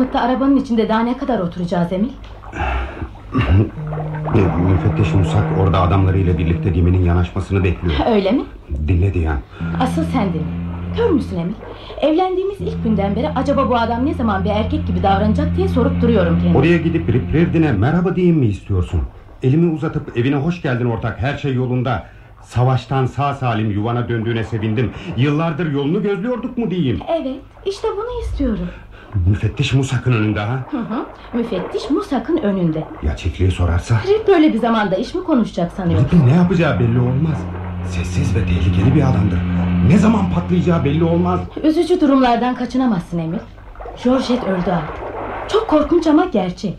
karanlıkta arabanın içinde daha ne kadar oturacağız Emil? Müfettiş Musak orada adamlarıyla birlikte geminin yanaşmasını bekliyor. Öyle mi? Dinle Diyan. Asıl sen dinle. Kör müsün Emil? Evlendiğimiz ilk günden beri acaba bu adam ne zaman bir erkek gibi davranacak diye sorup duruyorum kendime. Oraya gidip Rip Reardon'e merhaba diyeyim mi istiyorsun? Elimi uzatıp evine hoş geldin ortak her şey yolunda. Savaştan sağ salim yuvana döndüğüne sevindim. Yıllardır yolunu gözlüyorduk mu diyeyim. Evet işte bunu istiyorum. Müfettiş Musak'ın önünde ha? Hı hı. Müfettiş Musak'ın önünde. Ya çiftliği sorarsa? Rip böyle bir zamanda iş mi konuşacak sanıyorsun? Rip'in ne yapacağı belli olmaz. Sessiz ve tehlikeli bir adamdır. Ne zaman patlayacağı belli olmaz. Üzücü durumlardan kaçınamazsın Emil. Georgette öldü artık. Çok korkunç ama gerçek.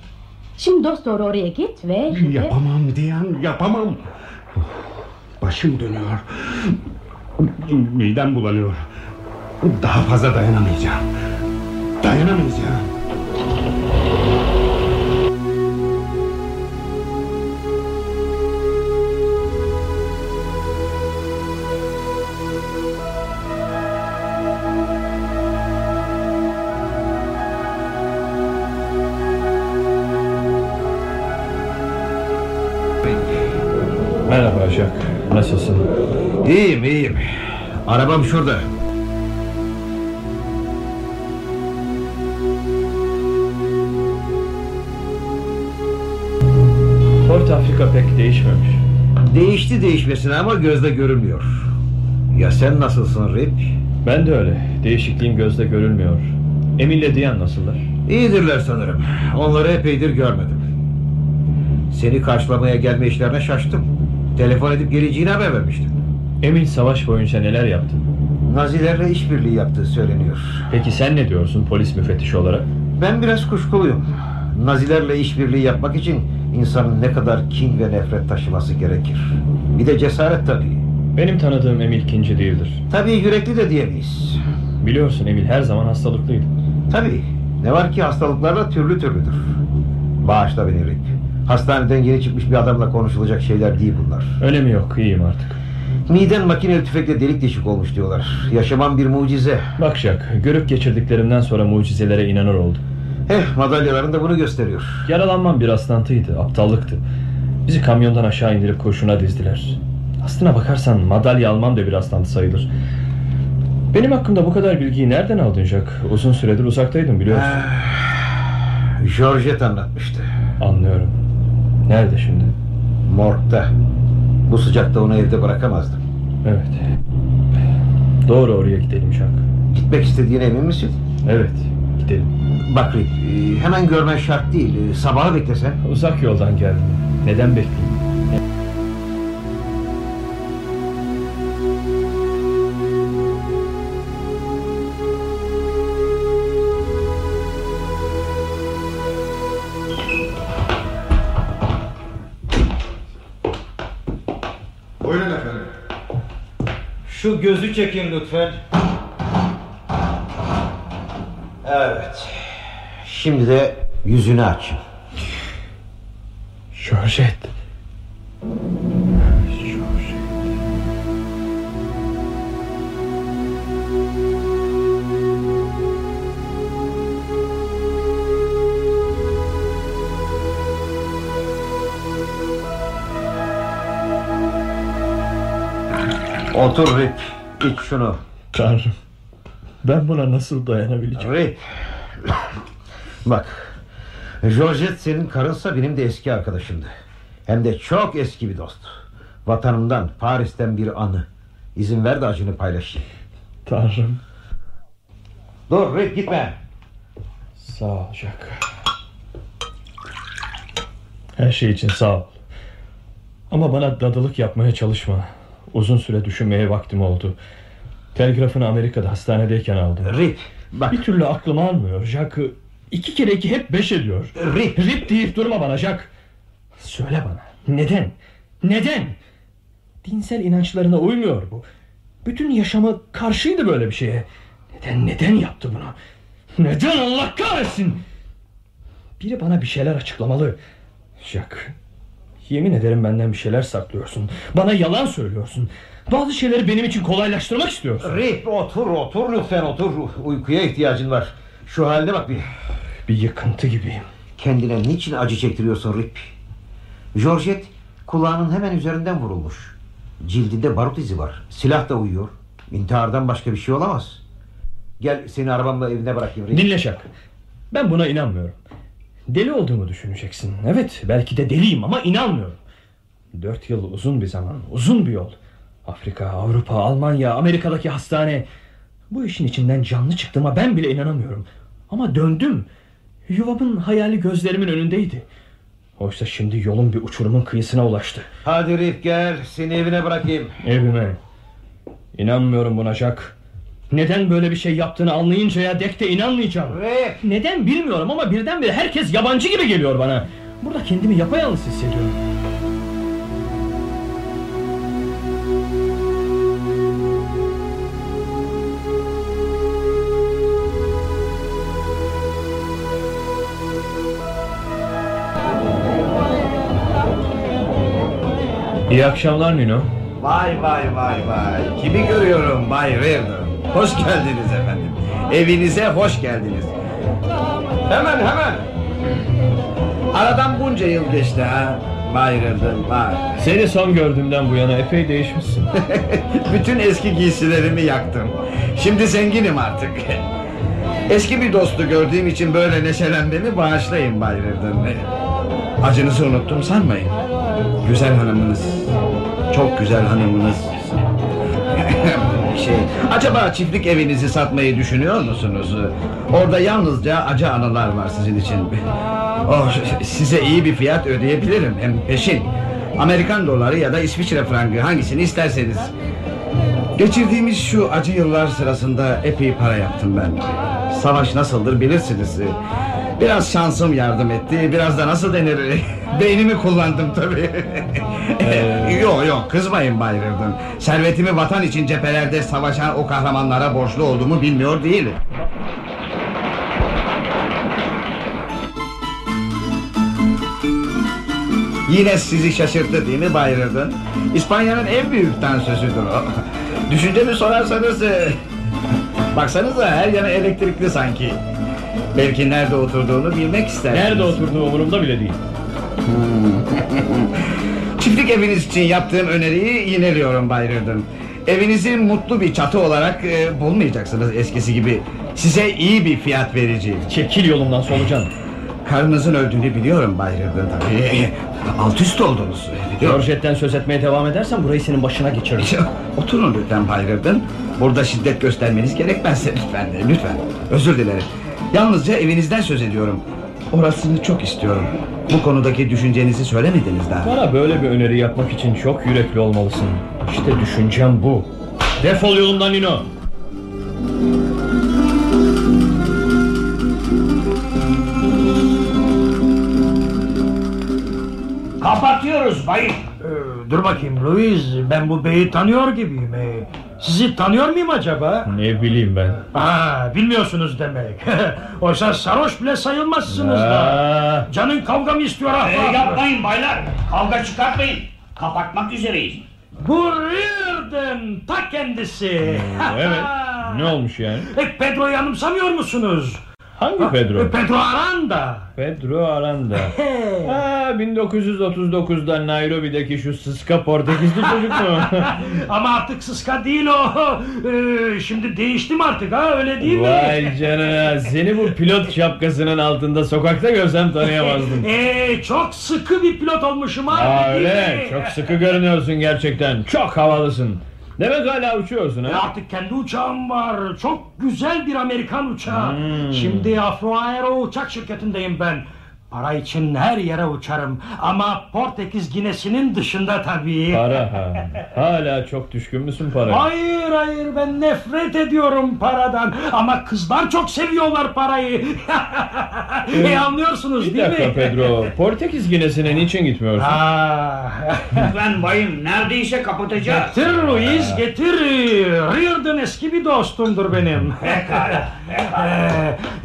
Şimdi dost doğru oraya git ve... Yapamam Diyan yapamam. Başım dönüyor. Midem bulanıyor. Daha fazla dayanamayacağım. Dayanamayacağım. Merhaba Jack. Nasılsın? İyiyim iyiyim. Arabam şurada. Afrika pek değişmemiş. Değişti değişmesine ama gözde görünmüyor. Ya sen nasılsın Rip? Ben de öyle. Değişikliğim gözde görülmüyor. Emil'le Diyan nasıllar? İyidirler sanırım. Onları epeydir görmedim. Seni karşılamaya gelme işlerine şaştım. Telefon edip geleceğini haber vermiştim. Emil savaş boyunca neler yaptı? Nazilerle işbirliği yaptığı söyleniyor. Peki sen ne diyorsun polis müfettişi olarak? Ben biraz kuşkuluyum. Nazilerle işbirliği yapmak için insanın ne kadar kin ve nefret taşıması gerekir. Bir de cesaret tabii. Benim tanıdığım Emil kinci değildir. Tabii yürekli de diyemeyiz. Biliyorsun Emil her zaman hastalıklıydı. Tabii. Ne var ki hastalıklarla türlü türlüdür. Bağışla beni Rick. Hastaneden yeni çıkmış bir adamla konuşulacak şeyler değil bunlar. Önemi yok iyiyim artık. Miden makineli tüfekle delik deşik olmuş diyorlar. Yaşamam bir mucize. Bak Jack görüp geçirdiklerimden sonra mucizelere inanır oldum. Eh madalyaların da bunu gösteriyor. Yaralanmam bir rastlantıydı, aptallıktı. Bizi kamyondan aşağı indirip kurşuna dizdiler. Aslına bakarsan madalya almam da bir rastlantı sayılır. Benim hakkımda bu kadar bilgiyi nereden aldın Jack? Uzun süredir uzaktaydım biliyorsun. Georgette anlatmıştı. Anlıyorum. Nerede şimdi? Morgda. Bu sıcakta onu evde bırakamazdım. Evet. Doğru oraya gidelim Jack. Gitmek istediğine emin misin? Evet, gidelim. Bak Rick, e, hemen görmen şart değil. E, Sabahı beklesen. Uzak yoldan geldim. Neden bekleyeyim? Buyurun efendim. Şu gözü çekin lütfen. Evet. Şimdi de yüzünü açın. Georgette. Otur Rip. İç şunu. Tanrım. Ben buna nasıl dayanabileceğim? Rip. Bak. Georgette senin karınsa benim de eski arkadaşımdı. Hem de çok eski bir dost. Vatanımdan, Paris'ten bir anı. İzin ver de acını paylaşayım. Tanrım. Dur Rip gitme. Sağ ol Jack. Her şey için sağ ol. Ama bana dadılık yapmaya çalışma. Uzun süre düşünmeye vaktim oldu. Telgrafını Amerika'da hastanedeyken aldım. Rip bak. Bir türlü aklım almıyor. Jack'ı iki kere iki hep beş ediyor. Rip. Rip deyip durma bana Jack. Söyle bana. Neden? Neden? Dinsel inançlarına uymuyor bu. Bütün yaşamı karşıydı böyle bir şeye. Neden neden yaptı bunu? Neden Allah kahretsin? Biri bana bir şeyler açıklamalı. Jack. Yemin ederim benden bir şeyler saklıyorsun. Bana yalan söylüyorsun. Bazı şeyleri benim için kolaylaştırmak istiyorsun. Rip otur otur lütfen otur. Uykuya ihtiyacın var. Şu haline bak bir. bir yıkıntı gibiyim. Kendine niçin acı çektiriyorsun Rip? Georgette kulağının hemen üzerinden vurulmuş. Cildinde barut izi var. Silah da uyuyor. İntihardan başka bir şey olamaz. Gel seni arabamla evine bırakayım Rip. Dinle Şak. Ben buna inanmıyorum. Deli olduğumu düşüneceksin. Evet belki de deliyim ama inanmıyorum. Dört yıl uzun bir zaman. Uzun bir yol. Afrika, Avrupa, Almanya, Amerika'daki hastane. Bu işin içinden canlı çıktığıma ben bile inanamıyorum. Ama döndüm. Yuvamın hayali gözlerimin önündeydi. Oysa şimdi yolun bir uçurumun kıyısına ulaştı. Hadi Rip gel seni evine bırakayım. Evime. İnanmıyorum buna Jack. Neden böyle bir şey yaptığını anlayıncaya dek de inanmayacağım. Rip! Neden bilmiyorum ama birdenbire herkes yabancı gibi geliyor bana. Burada kendimi yapayalnız hissediyorum. İyi akşamlar Nino. Vay vay vay vay. Kimi görüyorum Bay Reardon. Hoş geldiniz efendim. Evinize hoş geldiniz. Hemen hemen. Aradan bunca yıl geçti ha. Bay Reardon vay. Seni son gördüğümden bu yana epey değişmişsin. Bütün eski giysilerimi yaktım. Şimdi zenginim artık. Eski bir dostu gördüğüm için böyle neşelenmemi bağışlayın Bay Reardon. Acınızı unuttum sanmayın. Güzel hanımınız. Çok güzel hanımınız. Şey, acaba çiftlik evinizi satmayı düşünüyor musunuz? Orada yalnızca acı anılar var sizin için. Oh, size iyi bir fiyat ödeyebilirim hem peşin. Amerikan doları ya da İsviçre frangı hangisini isterseniz. Geçirdiğimiz şu acı yıllar sırasında epey para yaptım ben. Savaş nasıldır bilirsiniz. Biraz şansım yardım etti. Biraz da nasıl denir? Beynimi kullandım tabii. yok yok kızmayın Bay Reardon. Servetimi vatan için cephelerde savaşan o kahramanlara borçlu olduğumu bilmiyor değilim. Yine sizi şaşırttı değil mi Bay Reardon? İspanya'nın en büyük dansözüdür o. Düşüncemi sorarsanız... e, Baksanıza her yanı elektrikli sanki. Belki nerede oturduğunu bilmek istersiniz. Nerede oturduğu umurumda bile değil. Çiftlik eviniz için yaptığım öneriyi yineliyorum Bay Reardon. Evinizi mutlu bir çatı olarak e, bulmayacaksınız eskisi gibi. Size iyi bir fiyat vereceğim. Çekil yolumdan solucan. Karınızın öldüğünü biliyorum Bay Reardon tabii. Alt üst oldunuz. Biliyorum. Georgette'den söz etmeye devam edersen burayı senin başına geçiririm. Oturun lütfen Bay Reardon. Burada şiddet göstermeniz gerekmezse lütfen, lütfen. Özür dilerim. Yalnızca evinizden söz ediyorum. Orasını çok istiyorum. Bu konudaki düşüncenizi söylemediniz daha. Bana böyle bir öneri yapmak için çok yürekli olmalısın. İşte düşüncem bu. Defol yolumdan Nino. Kapatıyoruz bayım. Ee, dur bakayım Louis ben bu beyi tanıyor gibiyim. Ee, sizi tanıyor muyum acaba? Ne bileyim ben. Aa, bilmiyorsunuz demek. Oysa sarhoş bile sayılmazsınız da. Aa, Canın kavga mı istiyor Ee, ahbap? yapmayın baylar. Kavga çıkartmayın. Kapatmak üzereyiz. Bu Reardon ta kendisi. evet. Ne olmuş yani? E, Pedro'yu anımsamıyor musunuz? Hangi Pedro? E, Pedro Aranda. Pedro Aranda. Ha, 1939'da Nairobi'deki şu sıska Portekizli çocuk mu? Ama artık sıska değil o. Ee, şimdi değiştim artık ha öyle değil mi? Vay canına seni bu pilot şapkasının altında sokakta görsem tanıyamazdım. Ee, çok sıkı bir pilot olmuşum abi. Değil öyle çok sıkı görünüyorsun gerçekten. Çok havalısın. Demek hala uçuyorsun E ha? artık kendi uçağım var. Çok güzel bir Amerikan uçağı. Hmm. Şimdi Afro Aero uçak şirketindeyim ben. Para için her yere uçarım. Ama Portekiz Ginesi'nin dışında tabii. Para ha. Hala çok düşkün müsün para? Hayır hayır ben nefret ediyorum paradan. Ama kızlar çok seviyorlar parayı. e anlıyorsunuz Bir değil dakika mi? Pedro. Portekiz Ginesi'ne niçin gitmiyorsun? Ha. Ben bayım neredeyse kapatacağız. Getir Louis getir. Reardon eski bir dostumdur benim. Pekala.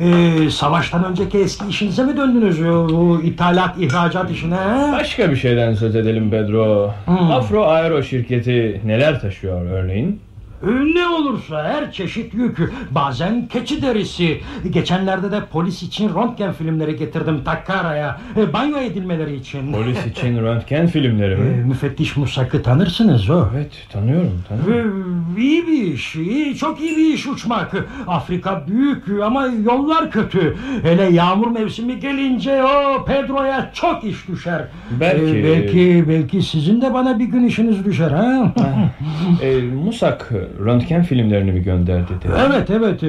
Ee, e, savaştan önceki eski işinize mi döndünüz? Bu ithalat, ihracat işine? Başka bir şeyden söz edelim Pedro. Hmm. Afro Aero şirketi neler taşıyor örneğin? Ne olur olursa her çeşit yük. Bazen keçi derisi. Geçenlerde de polis için röntgen filmleri getirdim Takkara'ya. E, banyo edilmeleri için. Polis için röntgen filmleri E, mi? müfettiş Musak'ı tanırsınız o. Evet tanıyorum tanıyorum. iyi bir iş, iyi, çok iyi bir iş uçmak. Afrika büyük ama yollar kötü. Hele yağmur mevsimi gelince o Pedro'ya çok iş düşer. Belki- Ee, belki belki sizin de bana bir gün işiniz düşer ha. E, Musak röntgen filmlerini mi gönderdi dedi. evet evet ee,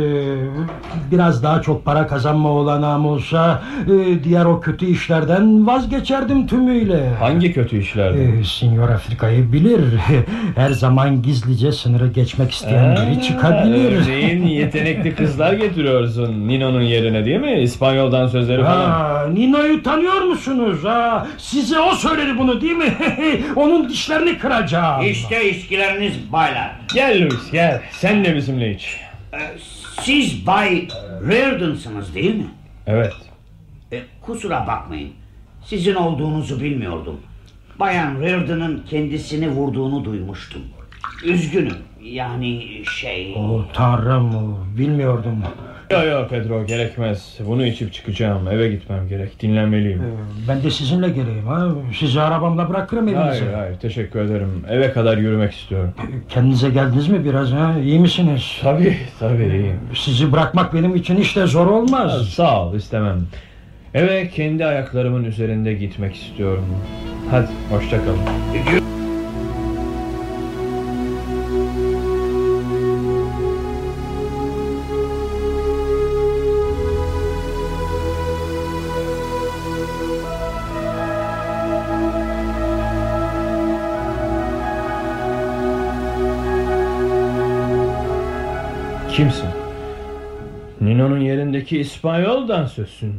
biraz daha çok para kazanma olanağım olsa ee, diğer o kötü işlerden vazgeçerdim tümüyle. Hangi kötü işlerdi? Ee, Sinyor Afrika'yı bilir. Her zaman gizlice sınırı geçmek isteyen biri çıkabilir. Örneğin yetenekli kızlar getiriyorsun Nino'nun yerine değil mi? İspanyoldan sözleri falan. Nino'yu tanıyor musunuz? Ha, size o söyledi bunu değil mi? Onun dişlerini kıracağım. İşte içkileriniz baylar. Gel Louis gel. Sen de bizimle iç. Ee, Siz Bay Reardon'sınız değil mi? Evet. E, kusura bakmayın. Sizin olduğunuzu bilmiyordum. Bayan Reardon'ın kendisini vurduğunu duymuştum. Üzgünüm. Yani şey... Oh, tanrım bilmiyordum. Yok yok Pedro gerekmez. Bunu içip çıkacağım. Eve gitmem gerek. Dinlenmeliyim. Ee, Ben de sizinle geleyim. Ha? Sizi arabamla bırakırım evinize. Hayır hayır teşekkür ederim. Eve kadar yürümek istiyorum. Kendinize geldiniz mi biraz? Ha? İyi misiniz? Tabii tabii iyiyim. Sizi bırakmak benim için hiç de zor olmaz. Sağ ol istemem. Eve kendi ayaklarımın üzerinde gitmek istiyorum. Hadi hoşça Yerindeki İspanyol dansözsün.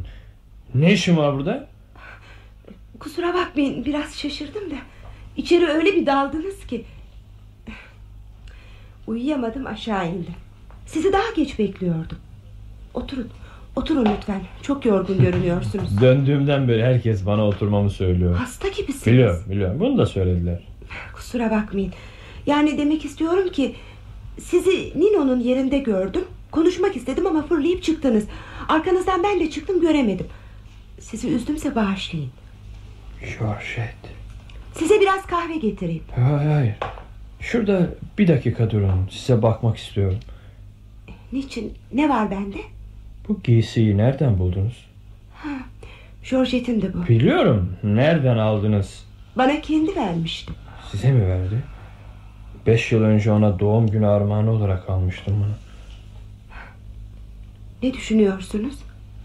Ne işin var burada? Kusura bakmayın biraz şaşırdım da. İçeri öyle bir daldınız ki. Uyuyamadım aşağı indim. Sizi daha geç bekliyordum. Oturun. Oturun lütfen. Çok yorgun görünüyorsunuz. Döndüğümden beri herkes bana oturmamı söylüyor. Hasta gibisiniz. Biliyorum biliyorum bunu da söylediler. Kusura bakmayın. Yani demek istiyorum ki sizi Nino'nun yerinde gördüm. Konuşmak istedim ama fırlayıp çıktınız. Arkanızdan ben de çıktım göremedim. Sizi üzdümse bağışlayın. Georgette. Size biraz kahve getireyim. Hayır hayır. Şurada bir dakika durun. Size bakmak istiyorum. Niçin? Ne var bende? Bu giysiyi nereden buldunuz? Georgette'in de bu. Biliyorum. Nereden aldınız? Bana kendi vermişti. Size mi verdi? Beş yıl önce ona doğum günü armağanı olarak almıştım bunu. Ne düşünüyorsunuz?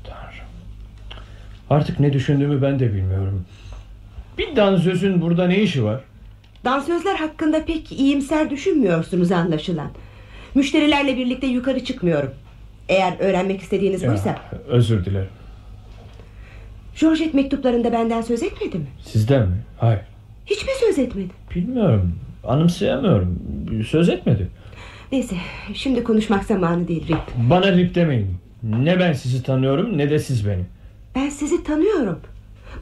Tanrım. Artık ne düşündüğümü ben de bilmiyorum. Bir dansözün burada ne işi var? Dansözler hakkında pek iyimser düşünmüyorsunuz anlaşılan. Müşterilerle birlikte yukarı çıkmıyorum. Eğer öğrenmek istediğiniz Ya, buysa. özür dilerim. Georgette mektuplarında benden söz etmedi mi? Sizden mi? Hayır. Hiç mi söz etmedi? Bilmiyorum. Anımsayamıyorum. Söz etmedi. Neyse şimdi konuşmak zamanı değil Rip. Bana Rip demeyin. Ne ben sizi tanıyorum ne de siz beni. Ben sizi tanıyorum.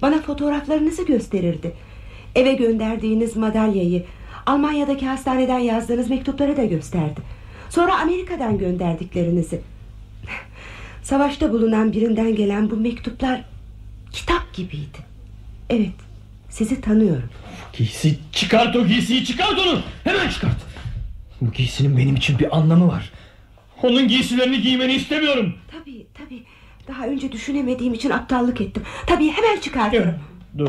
Bana fotoğraflarınızı gösterirdi. Eve gönderdiğiniz madalyayı, Almanya'daki hastaneden yazdığınız mektupları da gösterdi. Sonra Amerika'dan gönderdiklerinizi. Savaşta bulunan birinden gelen bu mektuplar kitap gibiydi. Evet, sizi tanıyorum. Giysi çıkart o giysiyi çıkart onu. Hemen çıkart. Bu giysinin benim için bir anlamı var. Onun giysilerini giymeni istemiyorum. Tabii, tabii. Daha önce düşünemediğim için aptallık ettim. Tabii hemen çıkartırım. Dur.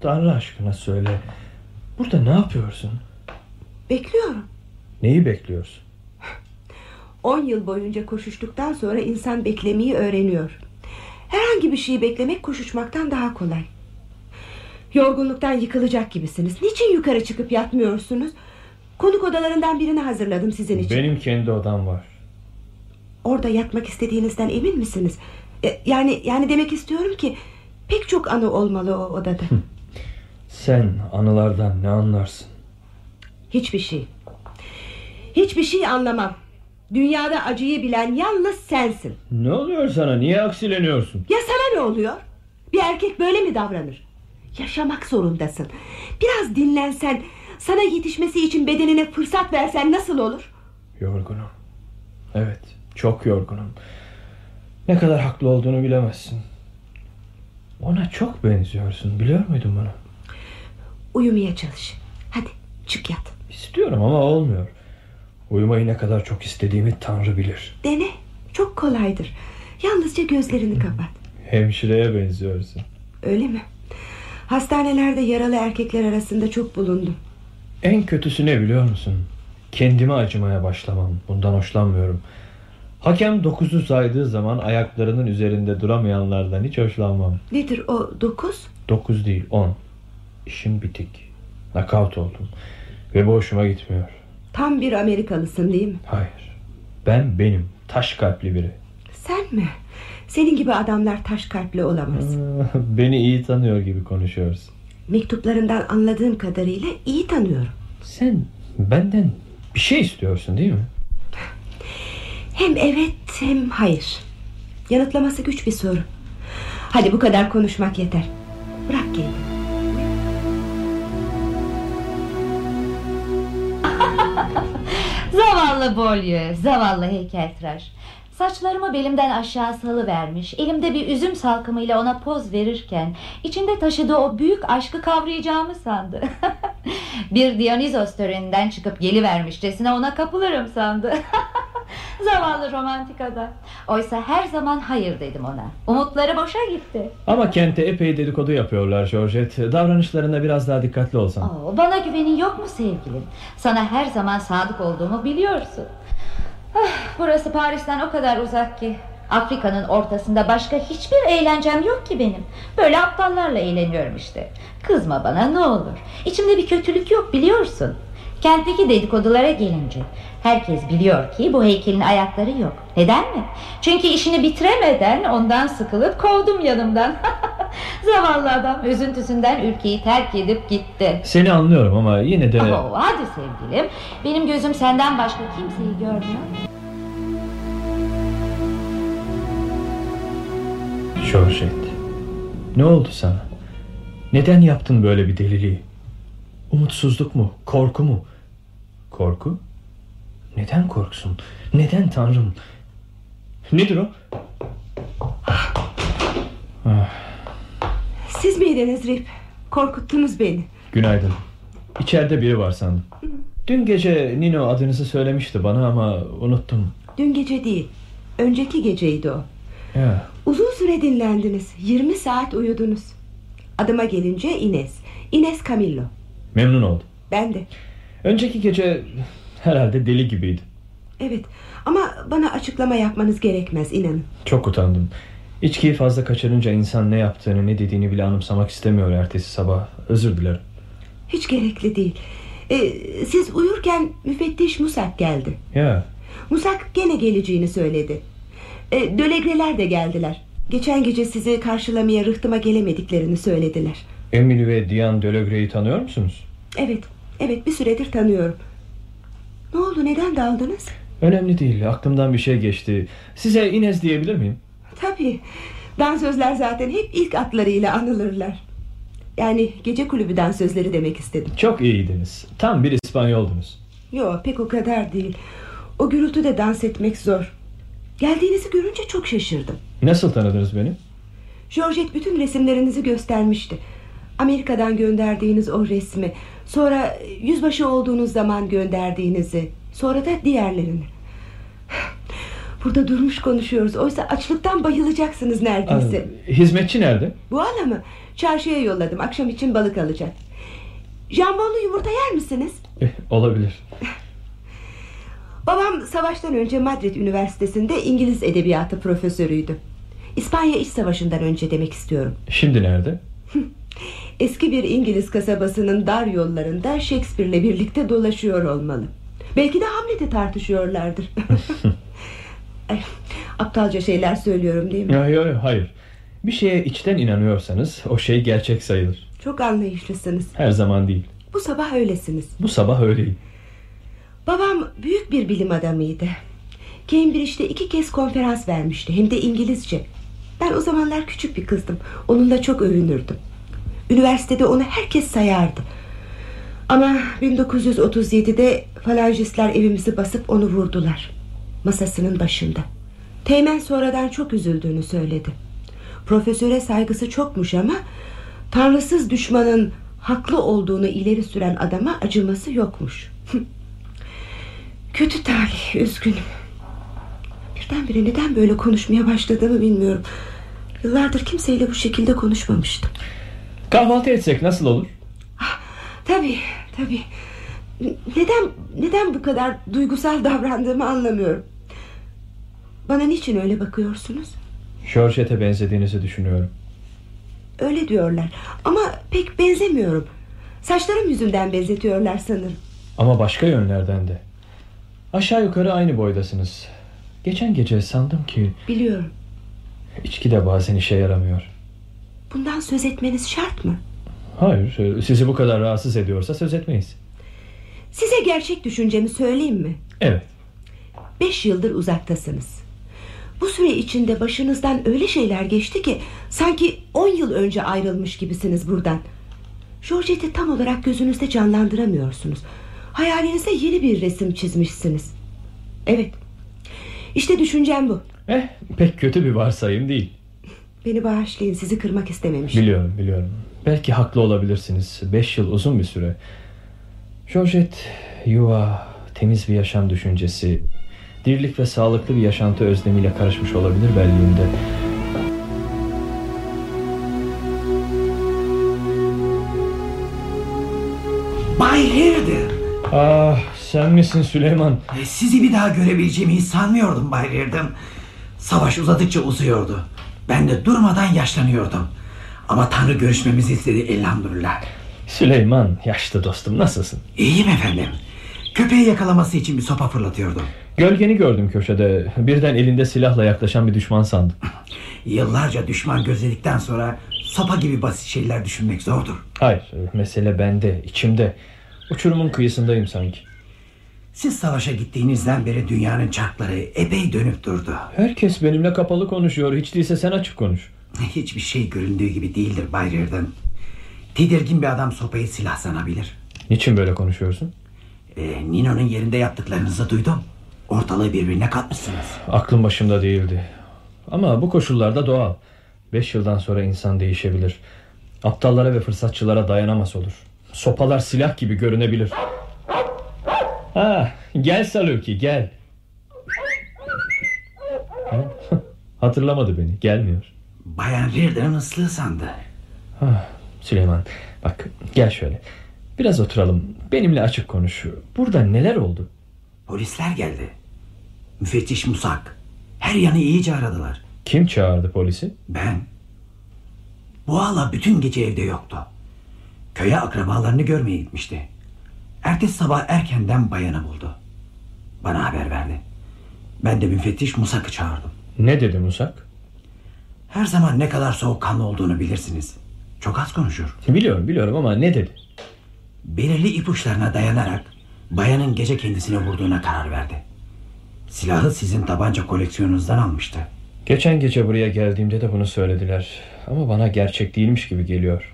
Tanrı aşkına söyle. Burada ne yapıyorsun? Bekliyorum. Neyi bekliyorsun? On yıl boyunca koşuştuktan sonra insan beklemeyi öğreniyor. Herhangi bir şeyi beklemek koşuşmaktan daha kolay. Yorgunluktan yıkılacak gibisiniz. Niçin yukarı çıkıp yatmıyorsunuz? Konuk odalarından birini hazırladım sizin için. Benim kendi odam var. Orada yatmak istediğinizden emin misiniz? E, yani yani demek istiyorum ki pek çok anı olmalı o odada. Sen anılardan ne anlarsın? Hiçbir şey. Hiçbir şey anlamam. Dünyada acıyı bilen yalnız sensin. Ne oluyor sana? Niye aksileniyorsun? Ya sana ne oluyor? Bir erkek böyle mi davranır? Yaşamak zorundasın. Biraz dinlensen, sana yetişmesi için bedenine fırsat versen nasıl olur? Yorgunum. Evet, çok yorgunum. Ne kadar haklı olduğunu bilemezsin. Ona çok benziyorsun. Biliyor muydun bunu? Uyumaya çalış. Hadi çık yat. İstiyorum ama olmuyor. Uyumayı ne kadar çok istediğimi Tanrı bilir. Dene. Çok kolaydır. Yalnızca gözlerini kapat. Hemşireye benziyorsun. Öyle mi? Hastanelerde yaralı erkekler arasında çok bulundum. En kötüsü ne biliyor musun? Kendime acımaya başlamam. Bundan hoşlanmıyorum. Hakem dokuzu saydığı zaman ayaklarının üzerinde duramayanlardan hiç hoşlanmam. Nedir o dokuz? Dokuz değil on. İşim bitik. Nakavt oldum. Ve bu hoşuma gitmiyor. Tam bir Amerikalısın değil mi? Hayır. Ben benim. Taş kalpli biri. Sen mi? Senin gibi adamlar taş kalpli olamaz. Beni iyi tanıyor gibi konuşuyorsun. Mektuplarından anladığım kadarıyla iyi tanıyorum. Sen benden bir şey istiyorsun değil mi? Hem evet hem hayır. Yanıtlaması güç bir soru. Hadi bu kadar konuşmak yeter. Bırak kendini. Zavallı Bolye, zavallı heykeltıraş. Saçlarımı belimden aşağı salıvermiş, elimde bir üzüm salkımıyla ona poz verirken içinde taşıdığı o büyük aşkı kavrayacağımı sandı. bir Dionizos töreninden çıkıp gelivermişçesine ona kapılırım sandı. Zavallı romantik adam. Oysa her zaman hayır dedim ona. Umutları boşa gitti. Ama kente epey dedikodu yapıyorlar Georgette. Davranışlarında biraz daha dikkatli olsan. Oo, bana güvenin yok mu sevgilim? Sana her zaman sadık olduğumu biliyorsun. Ah, burası Paris'ten o kadar uzak ki. Afrika'nın ortasında başka hiçbir eğlencem yok ki benim. Böyle aptallarla eğleniyorum işte. Kızma bana ne olur. İçimde bir kötülük yok biliyorsun. Kentteki dedikodulara gelince herkes biliyor ki bu heykelin ayakları yok. Neden mi? Çünkü işini bitiremeden ondan sıkılıp kovdum yanımdan. Zavallı adam üzüntüsünden ülkeyi terk edip gitti. Seni anlıyorum ama yine de... Oh, hadi sevgilim. Benim gözüm senden başka kimseyi görmüyor. Georgette. Ne oldu sana? Neden yaptın böyle bir deliliği? Umutsuzluk mu? Korku mu? Korku? Neden korksun? Neden Tanrım? Nedir o? Ah, Siz miydiniz Rip? Korkuttunuz beni. günaydın. İçeride biri var sandım. Dün gece Nino adınızı söylemişti bana ama unuttum. Dün gece değil. Önceki geceydi o. Ya, Uzun süre dinlendiniz. 20 saat uyudunuz. Adıma gelince Ines. Ines Camillo. memnun oldum. Ben de. Önceki gece herhalde deli gibiydi. Evet ama bana açıklama yapmanız gerekmez inanın. Çok utandım. İçkiyi fazla kaçırınca insan ne yaptığını ne dediğini bile anımsamak istemiyor ertesi sabah. Özür dilerim. Hiç gerekli değil. Ee, siz uyurken müfettiş Musak geldi. Ya Musak gene geleceğini söyledi. Ee, dölegreler de geldiler. Geçen gece sizi karşılamaya rıhtıma gelemediklerini söylediler. Emily ve Diane Delegre'yi tanıyor musunuz? Evet, evet bir süredir tanıyorum. Ne oldu neden daldınız? Önemli değil. Aklımdan bir şey geçti. Size Inez diyebilir miyim? Tabii. Dansözler zaten hep ilk atlarıyla anılırlar. Yani gece kulübü dansözleri demek istedim. Çok iyiydiniz. Tam bir İspanyoldunuz. Yok pek o kadar değil. O gürültüde dans etmek zor. Geldiğinizi görünce çok şaşırdım. Nasıl tanıdınız beni? Georgette bütün resimlerinizi göstermişti. Amerika'dan gönderdiğiniz o resmi, sonra yüzbaşı olduğunuz zaman gönderdiğinizi, sonra da diğerlerini. Burada durmuş konuşuyoruz. Oysa açlıktan bayılacaksınız neredeyse. Aa, hizmetçi nerede? Bu ana mı? Çarşıya yolladım. Akşam için balık alacak. Jambonlu yumurta yer misiniz? Eh, olabilir. Babam savaştan önce Madrid Üniversitesi'nde İngiliz edebiyatı profesörüydü. İspanya İç Savaşı'ndan önce demek istiyorum. Şimdi nerede? Eski bir İngiliz kasabasının dar yollarında Shakespeare'le birlikte dolaşıyor olmalı. Belki de Hamlet'i tartışıyorlardır. Ay, aptalca şeyler söylüyorum değil mi? Yok yok hayır. Bir şeye içten inanıyorsanız o şey gerçek sayılır. Çok anlayışlısınız. Her zaman değil. Bu sabah öylesiniz. Bu sabah öyleyim. Babam büyük bir bilim adamıydı. Cambridge'de iki kez konferans vermişti. Hem de İngilizce. Ben o zamanlar küçük bir kızdım. Onunla çok övünürdüm. Üniversitede onu herkes sayardı. Ama 1937'de falangistler evimizi basıp onu vurdular. Masasının başında. Teğmen sonradan çok üzüldüğünü söyledi. Profesöre saygısı çokmuş ama tanrısız düşmanın haklı olduğunu ileri süren adama acıması yokmuş. Kötü talih, üzgünüm. Birdenbire neden böyle konuşmaya başladığımı bilmiyorum. Yıllardır kimseyle bu şekilde konuşmamıştım. Kahvaltı etsek nasıl olur? Tabii, tabii. Neden neden bu kadar duygusal davrandığımı anlamıyorum. Bana niçin öyle bakıyorsunuz? Georgette benzediğinizi düşünüyorum. Öyle diyorlar. Ama pek benzemiyorum. Saçlarım yüzünden benzetiyorlar sanırım. Ama başka yönlerden de. Aşağı yukarı aynı boydasınız. Geçen gece sandım ki Biliyorum. içki de bazen işe yaramıyor. Bundan söz etmeniz şart mı? Hayır, e, sizi bu kadar rahatsız ediyorsa söz etmeyiz. Size gerçek düşüncemi söyleyeyim mi? Evet. Beş yıldır uzaktasınız. Bu süre içinde başınızdan öyle şeyler geçti ki... ...sanki on yıl önce ayrılmış gibisiniz buradan. Georgette'i tam olarak gözünüzde canlandıramıyorsunuz. Hayalinizde yeni bir resim çizmişsiniz. Evet. İşte düşüncem bu. Eh, pek kötü bir varsayım değil. Beni bağışlayın sizi kırmak istememiştim. Biliyorum, biliyorum. Belki haklı olabilirsiniz. Beş yıl uzun bir süre. Georgette, yuva, temiz bir yaşam düşüncesi, dirlik ve sağlıklı bir yaşantı özlemiyle karışmış olabilir belliğinde. Bay Reardon. Ah, sen misin Süleyman? E, Sizi bir daha görebileceğimi hiç sanmıyordum Bay Reardon. Savaş uzadıkça uzuyordu. Ben de durmadan yaşlanıyordum. Ama Tanrı görüşmemizi istedi elhamdülillah. Süleyman, yaşlı dostum nasılsın? İyiyim efendim. Köpeği yakalaması için bir sopa fırlatıyordum. Gölgeni gördüm köşede. Birden elinde silahla yaklaşan bir düşman sandım. Yıllarca düşman gözledikten sonra sopa gibi basit şeyler düşünmek zordur. Hayır, mesele bende, içimde. Uçurumun kıyısındayım sanki. Siz savaşa gittiğinizden beri dünyanın çarkları epey dönüp durdu. Herkes benimle kapalı konuşuyor. Hiç değilse sen açık konuş. Hiçbir şey göründüğü gibi değildir Bay Reardon. Tedirgin bir adam sopayı silah sanabilir. Niçin böyle konuşuyorsun? Ee, Nino'nun yerinde yaptıklarınızı duydum. Ortalığı birbirine katmışsınız. Aklım başımda değildi. Ama bu koşullarda doğal. Beş yıldan sonra insan değişebilir. Aptallara ve fırsatçılara dayanamaz olur. Sopalar silah gibi görünebilir. Ha, gel Saluki gel. Ha, Hatırlamadı beni gelmiyor. Bayan Reardon'ın ıslığı sandı. Ah, Süleyman bak gel şöyle. Biraz oturalım. Benimle açık konuş. Burada neler oldu? Polisler geldi. Müfettiş Musak. Her yanı iyice aradılar. Kim çağırdı polisi? Ben. Bu hala bütün gece evde yoktu. Köye akrabalarını görmeye gitmişti. Ertesi sabah erkenden bayanı buldu. Bana haber verdi. Ben de müfettiş Musak'ı çağırdım. Ne dedi Musak? Her zaman ne kadar soğukkanlı olduğunu bilirsiniz. Çok az konuşur. Biliyorum biliyorum ama ne dedi? Belirli ipuçlarına dayanarak bayanın gece kendisine vurduğuna karar verdi. Silahı sizin tabanca koleksiyonunuzdan almıştı. Geçen gece buraya geldiğimde de bunu söylediler. Ama bana gerçek değilmiş gibi geliyor.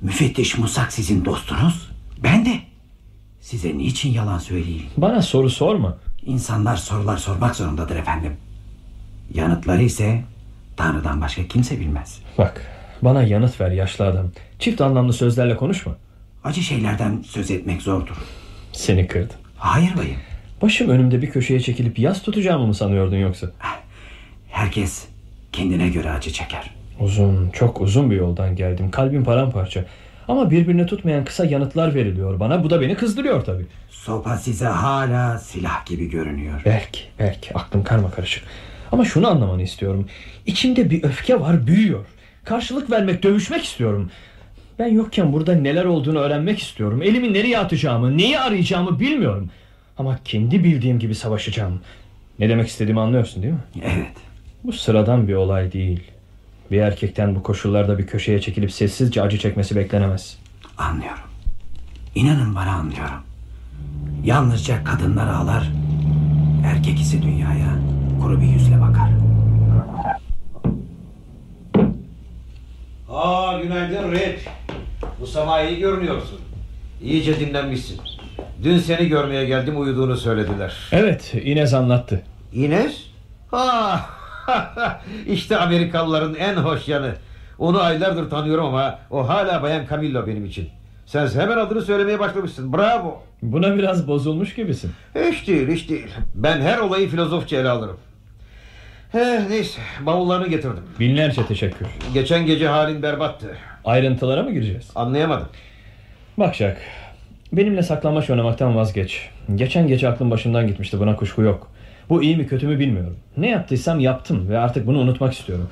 Müfettiş Musak sizin dostunuz. Ben de. Size niçin yalan söyleyeyim? Bana soru sorma. İnsanlar sorular sormak zorundadır efendim. Yanıtları ise Tanrı'dan başka kimse bilmez. Bak bana yanıt ver yaşlı adam. Çift anlamlı sözlerle konuşma. Acı şeylerden söz etmek zordur. Seni kırdım. Hayır bayım. Başım önümde bir köşeye çekilip yas tutacağımı mı sanıyordun yoksa? Herkes kendine göre acı çeker. Uzun, çok uzun bir yoldan geldim. Kalbim paramparça. Ama birbirine tutmayan kısa yanıtlar veriliyor bana. Bu da beni kızdırıyor tabii. Sopa size hala silah gibi görünüyor. Belki, belki. Aklım karma karışık. Ama şunu anlamanı istiyorum. İçimde bir öfke var, büyüyor. Karşılık vermek, dövüşmek istiyorum. Ben yokken burada neler olduğunu öğrenmek istiyorum. Elimi nereye atacağımı, neyi arayacağımı bilmiyorum. Ama kendi bildiğim gibi savaşacağım. Ne demek istediğimi anlıyorsun değil mi? Evet. Bu sıradan bir olay değil. Bir erkekten bu koşullarda bir köşeye çekilip sessizce acı çekmesi beklenemez. Anlıyorum. İnanın bana anlıyorum. Yalnızca kadınlar ağlar, erkek ise dünyaya kuru bir yüzle bakar. Aa günaydın Red. Bu sabah iyi görünüyorsun. İyice dinlenmişsin. Dün seni görmeye geldim uyuduğunu söylediler. Evet Ines anlattı. Ines? Ha, işte Amerikalıların en hoş yanı. Onu aylardır tanıyorum ama o hala Bayan Camillo benim için. Sen hemen adını söylemeye başlamışsın. Bravo. Buna biraz bozulmuş gibisin. Hiç değil hiç değil. Ben her olayı filozofça ele alırım. Eh, neyse bavullarını getirdim. Binlerce teşekkür. Geçen gece halin berbattı. Ayrıntılara mı gireceğiz? Anlayamadım. Bak Jack. Benimle saklanmaç oynamaktan vazgeç. Geçen gece aklım başımdan gitmişti buna kuşku yok. Bu iyi mi kötü mü bilmiyorum. Ne yaptıysam yaptım ve artık bunu unutmak istiyorum.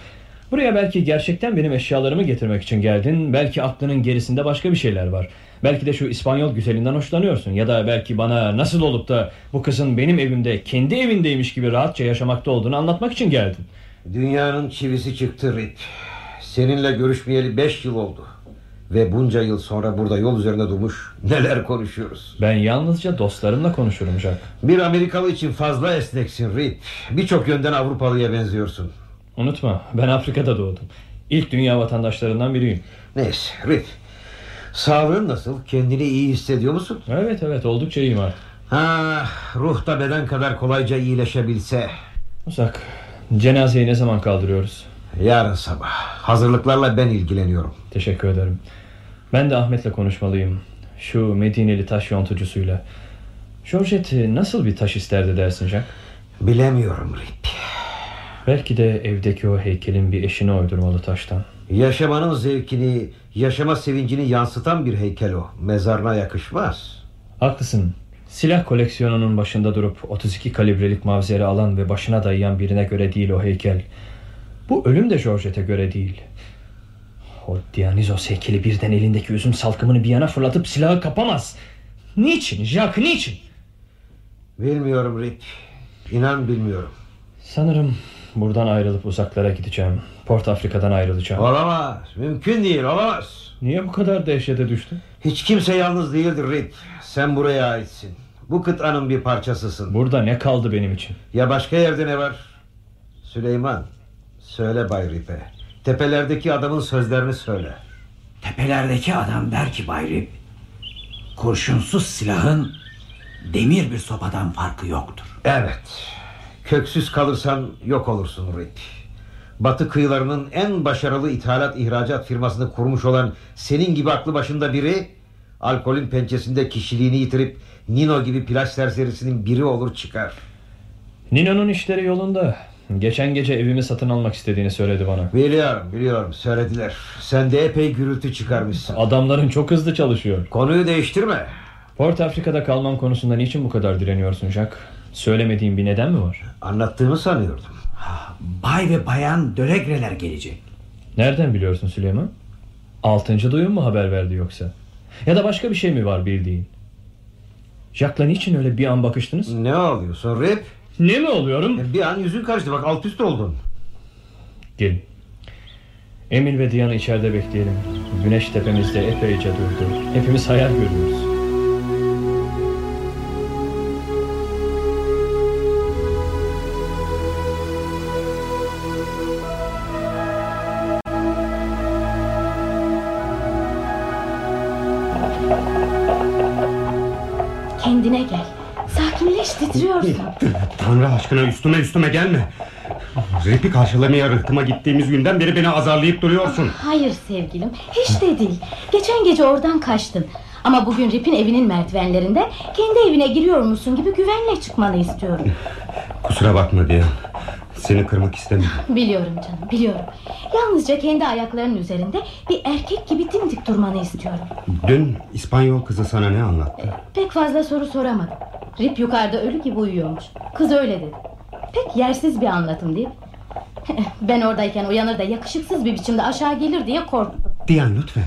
Buraya belki gerçekten benim eşyalarımı getirmek için geldin. Belki aklının gerisinde başka bir şeyler var. Belki de şu İspanyol güzelinden hoşlanıyorsun. Ya da belki bana nasıl olup da bu kızın benim evimde kendi evindeymiş gibi rahatça yaşamakta olduğunu anlatmak için geldin. Dünyanın çivisi çıktı Rip. Seninle görüşmeyeli beş yıl oldu. Ve bunca yıl sonra burada yol üzerinde durmuş neler konuşuyoruz. Ben yalnızca dostlarımla konuşurum Jack. Bir Amerikalı için fazla esneksin Rip. Birçok yönden Avrupalıya benziyorsun. Unutma ben Afrika'da doğdum. İlk dünya vatandaşlarından biriyim. Neyse Rip. Sağlığın nasıl? Kendini iyi hissediyor musun? Evet evet oldukça iyiyim artık. Ha, ruh da beden kadar kolayca iyileşebilse. Uzak. Cenazeyi ne zaman kaldırıyoruz? Yarın sabah. Hazırlıklarla ben ilgileniyorum. Teşekkür ederim. Ben de Ahmet'le konuşmalıyım. Şu Medineli taş yontucusuyla. Georgette nasıl bir taş isterdi dersin Jack? Bilemiyorum Rip. Belki de evdeki o heykelin bir eşine uydurmalı taştan. Yaşamanın zevkini, yaşama sevincini yansıtan bir heykel o. Mezarına yakışmaz. Haklısın. Silah koleksiyonunun başında durup 32 kalibrelik mavzeri alan ve başına dayayan birine göre değil o heykel. Bu ölüm de Georgette'e göre değil. O Dionysos heykeli birden elindeki üzüm salkımını bir yana fırlatıp silahı kapamaz. Niçin Jack niçin? Bilmiyorum Rip. İnan bilmiyorum. Sanırım buradan ayrılıp uzaklara gideceğim. Port Afrika'dan ayrılacağım. Olamaz. Mümkün değil olamaz. Niye bu kadar dehşete düştün? Hiç kimse yalnız değildir Rip. Sen buraya aitsin. Bu kıtanın bir parçasısın. Burada ne kaldı benim için? Ya başka yerde ne var? Süleyman. Söyle Bay Rip'e. Tepelerdeki adamın sözlerini söyle. Tepelerdeki adam der ki Bay Rip, kurşunsuz silahın demir bir sopadan farkı yoktur. Evet. Köksüz kalırsan yok olursun Rip. Batı kıyılarının en başarılı ithalat ihracat firmasını kurmuş olan senin gibi aklı başında biri alkolün pençesinde kişiliğini yitirip Nino gibi plaj serserisinin biri olur çıkar. Nino'nun işleri yolunda. Geçen gece evimi satın almak istediğini söyledi bana. Biliyorum biliyorum söylediler. Sen de epey gürültü çıkarmışsın. Adamların çok hızlı çalışıyor. Konuyu değiştirme. Port Afrika'da kalmam konusunda niçin bu kadar direniyorsun Jack? Söylemediğin bir neden mi var? Anlattığımı sanıyordum. Bay ve bayan Dölegreler gelecek. Nereden biliyorsun Süleyman? Altıncı duyum mu haber verdi yoksa? Ya da başka bir şey mi var bildiğin? Jack'la niçin öyle bir an bakıştınız? Ne oluyorsun Rip? Ne mi oluyorum? Bir an yüzün karıştı bak alt üst oldun. Gelin. Emil ve Diana içeride bekleyelim. Güneş tepemizde epeyce durdu. Hepimiz hayal görüyoruz. Tanrı aşkına üstüme üstüme gelme. Rip'i karşılamaya rıhtıma gittiğimiz günden beri beni azarlayıp duruyorsun. Hayır sevgilim hiç de değil. Geçen gece oradan kaçtın. Ama bugün Rip'in evinin merdivenlerinde kendi evine giriyor musun gibi güvenle çıkmanı istiyorum. Kusura bakma diye. Seni kırmak istemedim. Biliyorum canım biliyorum. Yalnızca kendi ayaklarının üzerinde bir erkek gibi dimdik durmanı istiyorum. Dün İspanyol kızı sana ne anlattı? Pek fazla soru soramadım. Rip yukarıda ölü gibi uyuyormuş. Kız öyle dedi. Pek yersiz bir anlatım değil? Ben oradayken uyanır da yakışıksız bir biçimde aşağı gelir diye korktum. Diyan lütfen.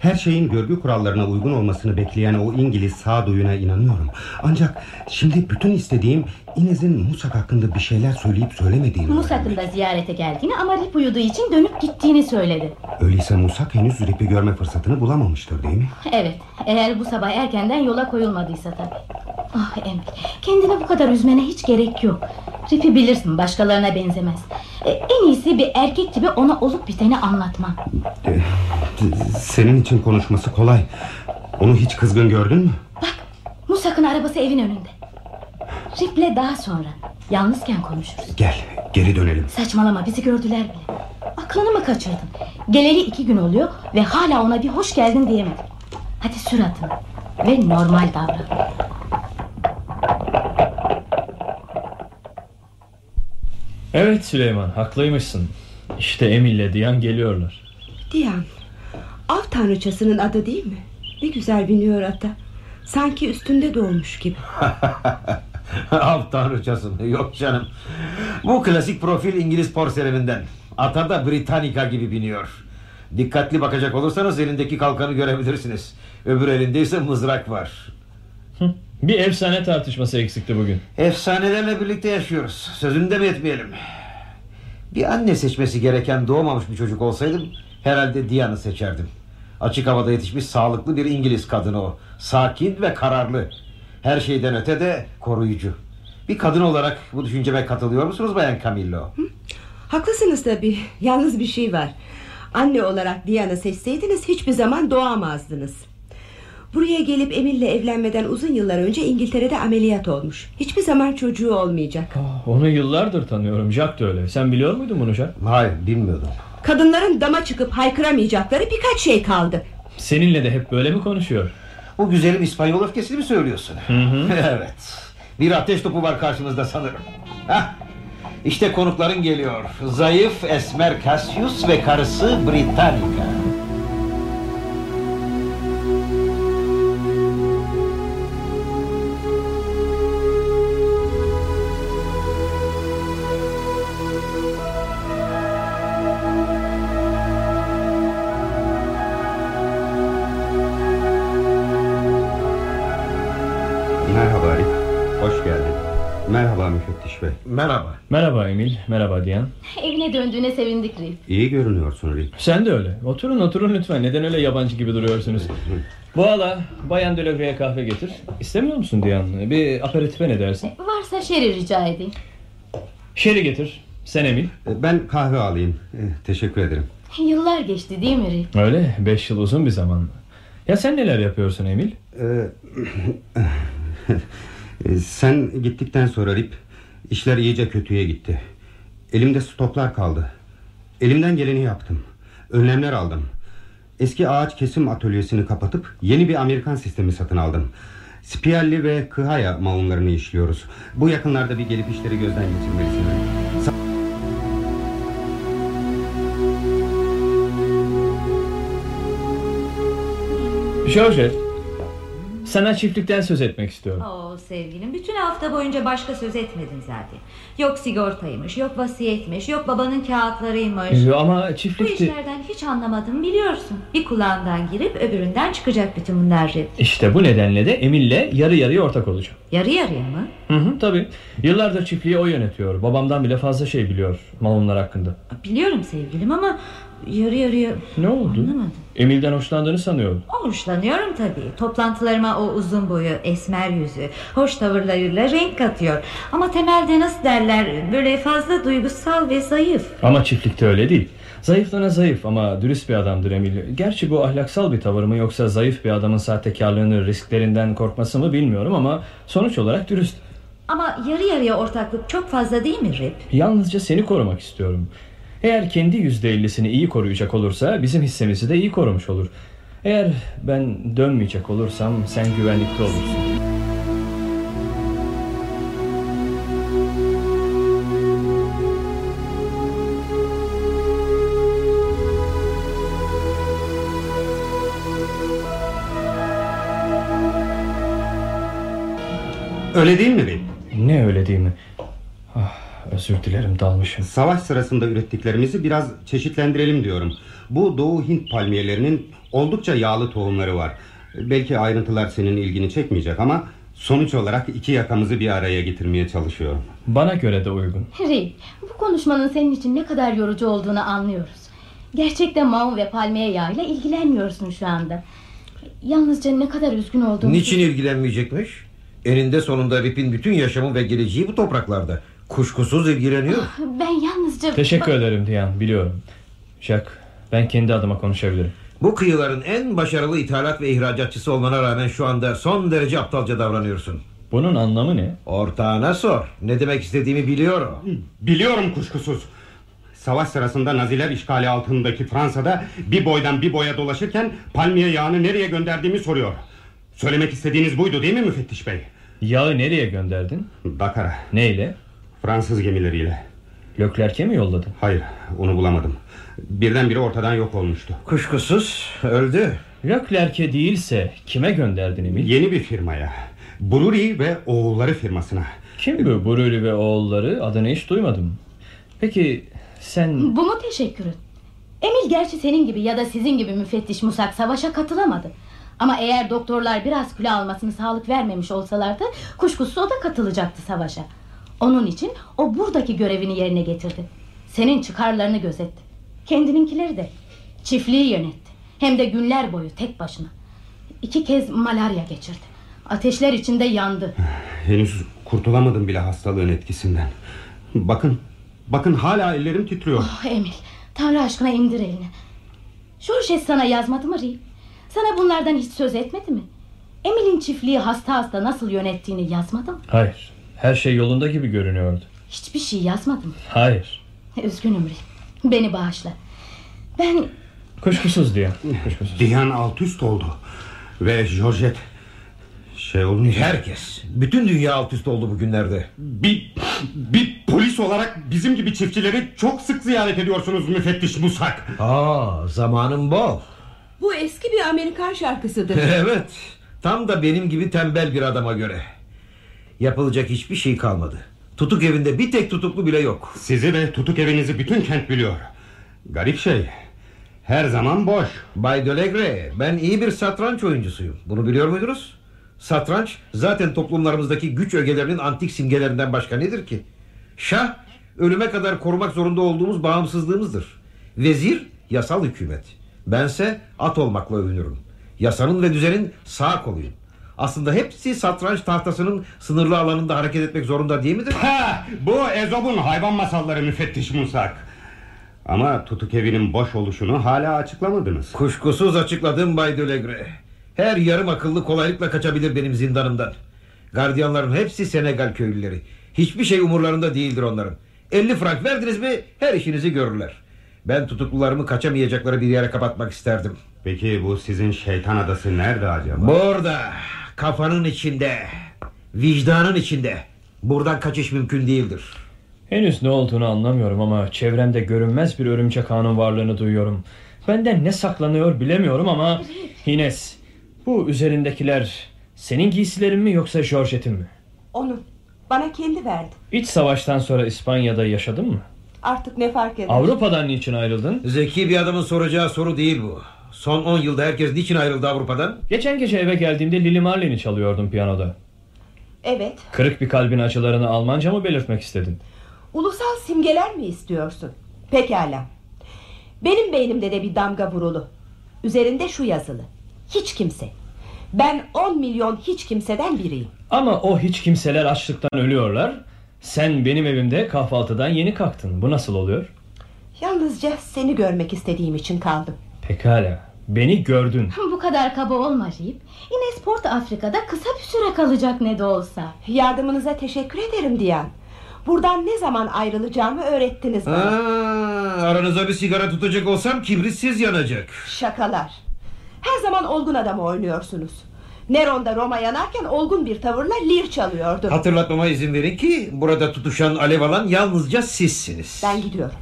Her şeyin görgü kurallarına uygun olmasını bekleyen o İngiliz sağduyuna inanıyorum. Ancak şimdi bütün istediğim İnez'in Musak hakkında bir şeyler söyleyip söylemediğini. Musak'ın da ziyarete geldiğini ama Rip uyuduğu için dönüp gittiğini söyledi. Öyleyse Musak henüz Rip'i görme fırsatını bulamamıştır değil mi? Evet eğer bu sabah erkenden yola koyulmadıysa tabii. Ah Emil kendini bu kadar üzmene hiç gerek yok. Rip'i bilirsin başkalarına benzemez. E, en iyisi bir erkek gibi ona olup biteni anlatman. Ee, senin için konuşması kolay. Onu hiç kızgın gördün mü? Bak Musak'ın arabası evin önünde. Rip'le daha sonra. Yalnızken konuşuruz. Gel geri dönelim. Saçmalama bizi gördüler bile. Aklını mı kaçırdın? Geleli iki gün oluyor ve hala ona bir hoş geldin diyemedim. Hadi sür atını ve normal davran. Evet Süleyman haklıymışsın. İşte Emil'le Diyan geliyorlar. Diyan Av tanrıçasının adı değil mi? Ne güzel biniyor ata Sanki üstünde doğmuş gibi Av tanrıçası yok canım. Bu klasik profil İngiliz porseleninden Ata da Britannica gibi biniyor. Dikkatli bakacak olursanız elindeki kalkanı görebilirsiniz. Öbür elinde ise mızrak var. Bir efsane tartışması eksikti bugün. Efsanelerle birlikte yaşıyoruz. Sözünü de mi etmeyelim? Bir anne seçmesi gereken doğmamış bir çocuk olsaydım Herhalde Diana'ı seçerdim. Açık havada yetişmiş sağlıklı bir İngiliz kadını o. Sakin ve kararlı Her şeyden öte de koruyucu Bir kadın olarak bu düşünceme katılıyor musunuz Bayan Camillo? Haklısınız tabii Yalnız bir şey var Anne olarak Diana seçseydiniz hiçbir zaman doğamazdınız Buraya gelip Emil'le evlenmeden uzun yıllar önce İngiltere'de ameliyat olmuş Hiçbir zaman çocuğu olmayacak Onu yıllardır tanıyorum. Jack da öyle. Sen biliyor muydun bunu Jack? Hayır bilmiyordum. Kadınların dama çıkıp haykıramayacakları birkaç şey kaldı Seninle de hep böyle mi konuşuyor? Bu güzelim İspanyol öfkesini mi söylüyorsun? evet. Bir ateş topu var karşınızda sanırım. Hah. İşte konukların geliyor. Zayıf Esmer Cassius ve karısı Britannica. Merhaba. Emil. Merhaba Diyan. Evine döndüğüne sevindik Rip. İyi görünüyorsun Rip. Sen de öyle. Oturun oturun lütfen. Neden öyle yabancı gibi duruyorsunuz? Bu ala Bayan Delogre'ye kahve getir. İstemiyor musun Diyan? Bir aperitife ne dersin? Varsa şeri rica edeyim. Şeri getir. Sen Emil. Ben kahve alayım. Eh, Teşekkür ederim. Yıllar geçti değil mi Rip? Öyle. Beş yıl uzun bir zaman. Ya sen neler yapıyorsun Emil? E, Sen gittikten sonra Rip işler iyice kötüye gitti. Elimde stoklar kaldı. Elimden geleni yaptım. Önlemler aldım. Eski ağaç kesim atölyesini kapatıp yeni bir Amerikan sistemi satın aldım. Spiyalli ve Kıhaya malunlarını işliyoruz. Bu yakınlarda bir gelip işleri gözden geçirmelisin. Sa- Georgette. Sana çiftlikten söz etmek istiyorum. Oo sevgilim bütün hafta boyunca başka söz etmedin zaten. Yok sigortaymış, yok vasiyetmiş, yok babanın kağıtlarıymış. Ee, Ama Bu çiftlikte... işlerden hiç anlamadım biliyorsun. Bir kulağından girip öbüründen çıkacak bütün bunlar Red. İşte bu nedenle de Emil'le yarı yarıya ortak olacağım. Yarı yarıya mı? Hı hı tabii. Yıllardır çiftliği o yönetiyor. Babamdan bile fazla şey biliyor malumlar hakkında. Biliyorum sevgilim ama yarı yarıya Ne oldu? anlamadım. Emil'den hoşlandığını sanıyordum. Hoşlanıyorum tabii. Toplantılarıma o uzun boyu, esmer yüzü, hoş tavırlarıyla renk katıyor. Ama temelde nasıl derler böyle fazla duygusal ve zayıf. Ama çiftlikte öyle değil. Zayıflığına zayıf ama dürüst bir adamdır Emil. Gerçi bu ahlaksal bir tavır mı yoksa zayıf bir adamın sahtekarlığını risklerinden korkması mı bilmiyorum ama sonuç olarak dürüst. Ama yarı yarıya ortaklık çok fazla değil mi Rip? Yalnızca seni korumak istiyorum. Eğer kendi yüzde ellisini iyi koruyacak olursa bizim hissemizi de iyi korumuş olur. Eğer ben dönmeyecek olursam sen güvenlikte olursun. Öyle değil mi Rip? Ne öyle değil mi? Özür dilerim dalmışım. Savaş sırasında ürettiklerimizi biraz çeşitlendirelim diyorum. Bu Doğu Hint palmiyelerinin oldukça yağlı tohumları var. Belki ayrıntılar senin ilgini çekmeyecek ama sonuç olarak iki yakamızı bir araya getirmeye çalışıyorum. Bana göre de uygun. Rip bu konuşmanın senin için ne kadar yorucu olduğunu anlıyoruz. Gerçekten Mao ve palmiye yağıyla ilgilenmiyorsun şu anda. Yalnızca ne kadar üzgün olduğunu... Niçin ilgilenmeyecekmiş? Eninde sonunda Rip'in bütün yaşamı ve geleceği bu topraklarda. Kuşkusuz ilgileniyor. Ben yalnızca... Teşekkür ederim Diyan biliyorum. Jack ben kendi adıma konuşabilirim. Bu kıyıların en başarılı ithalat ve ihracatçısı olmana rağmen şu anda son derece aptalca davranıyorsun. Bunun anlamı ne? Ortağına sor. Ne demek istediğimi biliyor o. Biliyorum kuşkusuz. Savaş sırasında Naziler işgali altındaki Fransa'da bir boydan bir boya dolaşırken palmiye yağını nereye gönderdiğimi soruyor. Söylemek istediğiniz buydu değil mi müfettiş bey? Yağı nereye gönderdin? Dakar'a. Neyle? Fransız gemileriyle. Löklerke mi yolladın? Hayır onu bulamadım. Birdenbire ortadan yok olmuştu. Kuşkusuz öldü. Löklerke değilse kime gönderdin Emil? Yeni bir firmaya. Bruri ve oğulları firmasına. Kim bu Bruri ve oğulları? Adını hiç duymadım. Peki sen... Bu mu teşekkürün? Emil gerçi senin gibi ya da sizin gibi müfettiş Musak savaşa katılamadı. Ama eğer doktorlar biraz kilo almasını sağlık vermemiş olsalardı kuşkusuz o da katılacaktı savaşa. Onun için o buradaki görevini yerine getirdi. Senin çıkarlarını gözetti. Kendininkileri de. Çiftliği yönetti. Hem de günler boyu tek başına. İki kez malaria geçirdi. Ateşler içinde yandı. Henüz kurtulamadım bile hastalığın etkisinden. Bakın, bakın hala ellerim titriyor. Oh Emil, Tanrı aşkına indir elini. Georges sana yazmadı mı Rip? Sana bunlardan hiç söz etmedi mi? Emil'in çiftliği hasta hasta nasıl yönettiğini yazmadı mı? Hayır. Her şey yolunda gibi görünüyordu. Hiçbir şey yazmadı mı? Hayır. Üzgünüm Rip. Beni bağışla. Ben... Kuşkusuz diye. Kuşkusuz. Diyan alt üst oldu. Ve Georgette şey olunca... Herkes. Bütün dünya alt üst oldu bugünlerde. Bir, bir polis olarak bizim gibi çiftçileri çok sık ziyaret ediyorsunuz müfettiş Musak. Aa, zamanın bol. Bu eski bir Amerikan şarkısıdır. evet. Tam da benim gibi tembel bir adama göre. Yapılacak hiçbir şey kalmadı. Tutuk evinde bir tek tutuklu bile yok. Sizi ve tutuk evinizi bütün kent biliyor. Garip şey. Her zaman boş. Bay Delegre, ben iyi bir satranç oyuncusuyum. Bunu biliyor muydunuz? Satranç zaten toplumlarımızdaki güç ögelerinin antik simgelerinden başka nedir ki? Şah, ölüme kadar korumak zorunda olduğumuz bağımsızlığımızdır. Vezir, yasal hükümet. Bense at olmakla övünürüm. Yasanın ve düzenin sağ koluyum. Aslında hepsi satranç tahtasının sınırlı alanında hareket etmek zorunda değil midir? Ha, bu Ezop'un hayvan masalları müfettiş Musak. Ama tutuk evinin boş oluşunu hala açıklamadınız. Kuşkusuz açıkladım Bay Delegre. Her yarım akıllı kolaylıkla kaçabilir benim zindanımdan. Gardiyanların hepsi Senegal köylüleri. Hiçbir şey umurlarında değildir onların. 50 frank verdiniz mi her işinizi görürler. Ben tutuklularımı kaçamayacakları bir yere kapatmak isterdim. Peki bu sizin şeytan adası nerede acaba? Burada. Kafanın içinde. Vicdanın içinde. Buradan kaçış mümkün değildir. Henüz ne olduğunu anlamıyorum ama çevremde görünmez bir örümcek ağının varlığını duyuyorum. Benden ne saklanıyor bilemiyorum ama Ines bu üzerindekiler senin giysilerin mi yoksa Georgette'in mi? Onun. Bana kendi verdi. İç savaştan sonra İspanya'da yaşadın mı? Artık ne fark eder? Avrupa'dan niçin ayrıldın? Zeki bir adamın soracağı soru değil bu. Son 10 yılda herkes niçin ayrıldı Avrupa'dan? Geçen gece eve geldiğimde Lili Marlen'i çalıyordum piyanoda. Evet. Kırık bir kalbin acılarını Almanca mı belirtmek istedin? Ulusal simgeler mi istiyorsun? Pekala. Benim beynimde de bir damga vurulu. Üzerinde şu yazılı. Hiç kimse. Ben 10 milyon hiç kimseden biriyim. Ama o hiç kimseler açlıktan ölüyorlar. Sen benim evimde kahvaltıdan yeni kalktın. Bu nasıl oluyor? Yalnızca seni görmek istediğim için kaldım. Pekala. Beni gördün. Bu kadar kaba olma Rip. Ines Port Afrika'da kısa bir süre kalacak ne de olsa. Yardımınıza teşekkür ederim Diyan. Buradan ne zaman ayrılacağımı öğrettiniz bana. Aa, aranıza bir sigara tutacak olsam kibritsiz yanacak. Şakalar. Her zaman olgun adamı oynuyorsunuz. Neron'da Roma yanarken olgun bir tavırla lir çalıyordu. Hatırlatmama izin verin ki burada tutuşan alev alan yalnızca sizsiniz. Ben gidiyorum.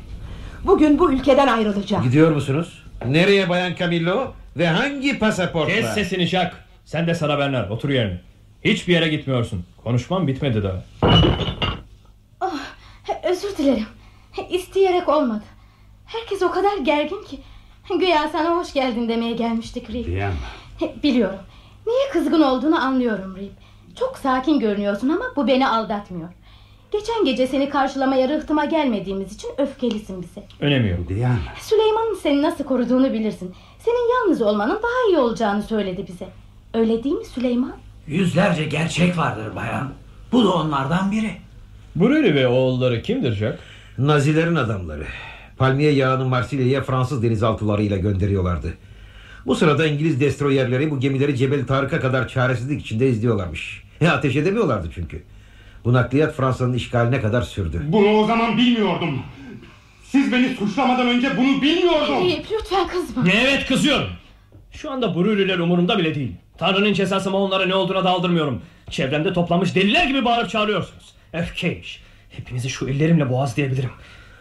Bugün bu ülkeden ayrılacağım. Gidiyor musunuz? Nereye Bayan Camillo? Ve hangi pasaportla? Kes sesini Jack. Sen de Sara Bernard otur yerine. Hiçbir yere gitmiyorsun. Konuşmam bitmedi daha. Oh, özür dilerim. İsteyerek olmadı. Herkes o kadar gergin ki. Güya sana hoş geldin demeye gelmiştik Rip. Diyem. Biliyorum. Niye kızgın olduğunu anlıyorum Rip. Çok sakin görünüyorsun ama bu beni aldatmıyor. Geçen gece seni karşılamaya rıhtıma gelmediğimiz için öfkelisin bize. Önemi yok. Diyem. Süleyman'ın seni nasıl koruduğunu bilirsin. Senin yalnız olmanın daha iyi olacağını söyledi bize. Öyle değil mi Süleyman? Yüzlerce gerçek vardır bayan. Bu da onlardan biri. Bruri ve oğulları kimdir Jack? Nazilerin adamları. Palmiye yağını Marsilya'ya Fransız denizaltılarıyla gönderiyorlardı. Bu sırada İngiliz destroyerleri bu gemileri Cebel Tarık'a kadar çaresizlik içinde izliyorlarmış. Ya ateş edemiyorlardı çünkü. Bu nakliyat Fransa'nın işgaline kadar sürdü. Bunu o zaman bilmiyordum. Siz beni suçlamadan önce bunu bilmiyordum. Eyüp lütfen kızma. Evet kızıyorum. Şu anda Brülüler umurumda bile değil. Tanrı'nın cezası mı onlara ne olduğuna da aldırmıyorum. Çevremde toplanmış deliler gibi bağırıp çağırıyorsunuz. Öfke iş. Hepinizi şu ellerimle boğazlayabilirim.